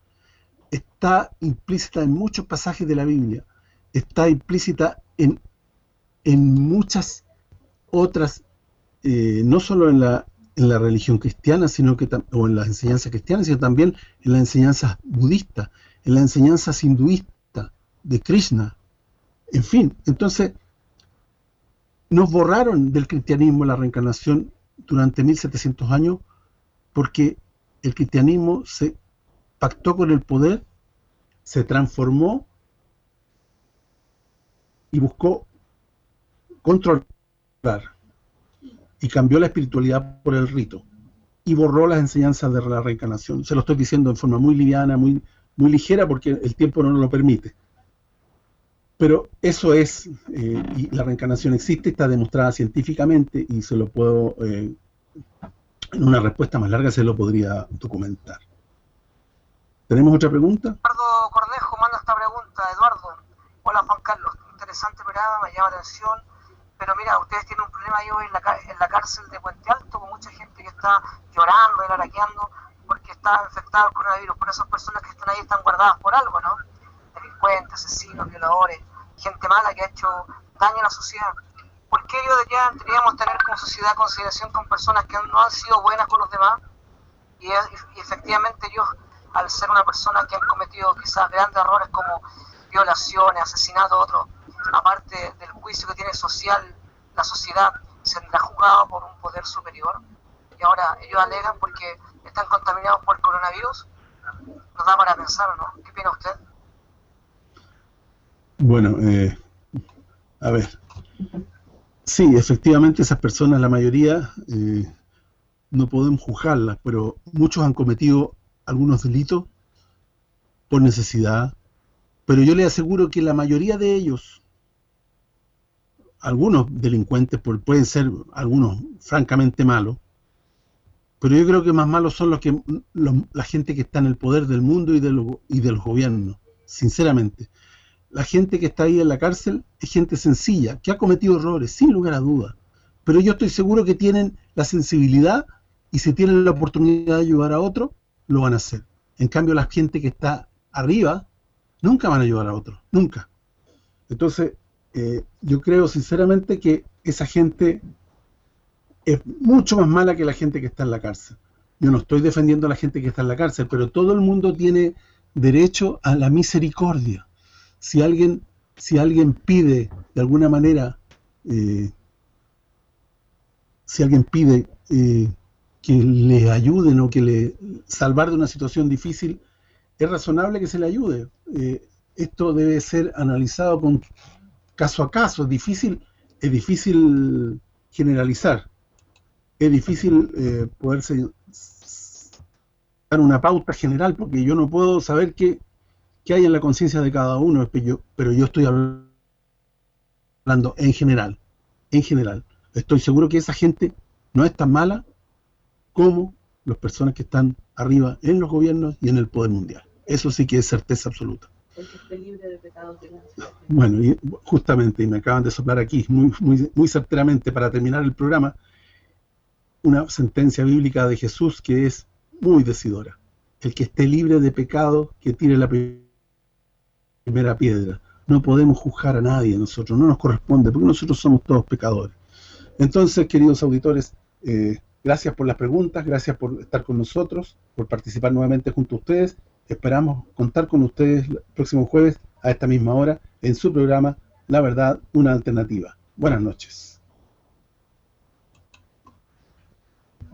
está implícita en muchos pasajes de la Biblia, está implícita en, en muchas otras, eh, no solo en la, en la religión cristiana, sino que o en las enseñanzas cristianas, sino también en las enseñanzas budistas, en las enseñanzas hinduistas, de Krishna, en fin, entonces nos borraron del cristianismo la reencarnación durante 1700 años porque el cristianismo se pactó con el poder, se transformó y buscó controlar y cambió la espiritualidad por el rito y borró las enseñanzas de la reencarnación. Se lo estoy diciendo en forma muy liviana, muy muy ligera porque el tiempo no nos lo permite. Pero eso es, eh, y la reencarnación existe, está demostrada científicamente y se lo puedo, eh, en una respuesta más larga se lo podría documentar. ¿Tenemos otra pregunta? Eduardo Cornejo manda esta pregunta. Eduardo, hola Juan Carlos, interesante programa, me llama la atención, pero mira, ustedes tienen un problema ahí hoy en la, en la cárcel de Puente Alto, con mucha gente que está llorando araqueando porque está infectado el coronavirus, por esas personas que están ahí están guardadas por algo, ¿no? Delincuentes, asesinos, violadores, gente mala que ha hecho daño a la sociedad. ¿Por qué ellos deberíamos tener como sociedad consideración con personas que no han sido buenas con los demás? Y, y efectivamente ellos, al ser una persona que han cometido quizás grandes errores como violaciones, asesinatos, otros, aparte del juicio que tiene social la sociedad, se juzgado por un poder superior. Y ahora ellos alegan porque están contaminados por coronavirus? Nos da para pensar, ¿no? ¿Qué opina usted? Bueno, eh, a ver. Sí, efectivamente esas personas, la mayoría, eh, no podemos juzgarlas, pero muchos han cometido algunos delitos por necesidad, pero yo le aseguro que la mayoría de ellos, algunos delincuentes, pueden ser algunos francamente malos, pero yo creo que más malos son los que la gente que está en el poder del mundo y de, y de los gobiernos, sinceramente. La gente que está ahí en la cárcel es gente sencilla, que ha cometido errores, sin lugar a dudas. Pero yo estoy seguro que tienen la sensibilidad y si tienen la oportunidad de ayudar a otro, lo van a hacer. En cambio, la gente que está arriba nunca van a ayudar a otros, nunca. Entonces, eh, yo creo sinceramente que esa gente es mucho más mala que la gente que está en la cárcel. Yo no estoy defendiendo a la gente que está en la cárcel, pero todo el mundo tiene derecho a la misericordia. Si alguien si alguien pide de alguna manera eh, si alguien pide eh, que le ayuden o que le salvar de una situación difícil, es razonable que se le ayude. Eh, esto debe ser analizado con caso a caso. Es difícil, es difícil generalizar. Es difícil eh, poderse dar una pauta general porque yo no puedo saber qué, qué hay en la conciencia de cada uno, pero yo estoy hablando en general. En general. Estoy seguro que esa gente no es tan mala como las personas que están arriba en los gobiernos y en el poder mundial. Eso sí que es certeza absoluta. Bueno, y justamente, y me acaban de soplar aquí, muy, muy, muy certeramente, para terminar el programa, una sentencia bíblica de Jesús que es muy decidora. El que esté libre de pecado, que tire la primera piedra. No podemos juzgar a nadie nosotros, no nos corresponde, porque nosotros somos todos pecadores. Entonces, queridos auditores, eh, gracias por las preguntas, gracias por estar con nosotros, por participar nuevamente junto a ustedes. Esperamos contar con ustedes el próximo jueves a esta misma hora en su programa La Verdad, una alternativa. Buenas noches.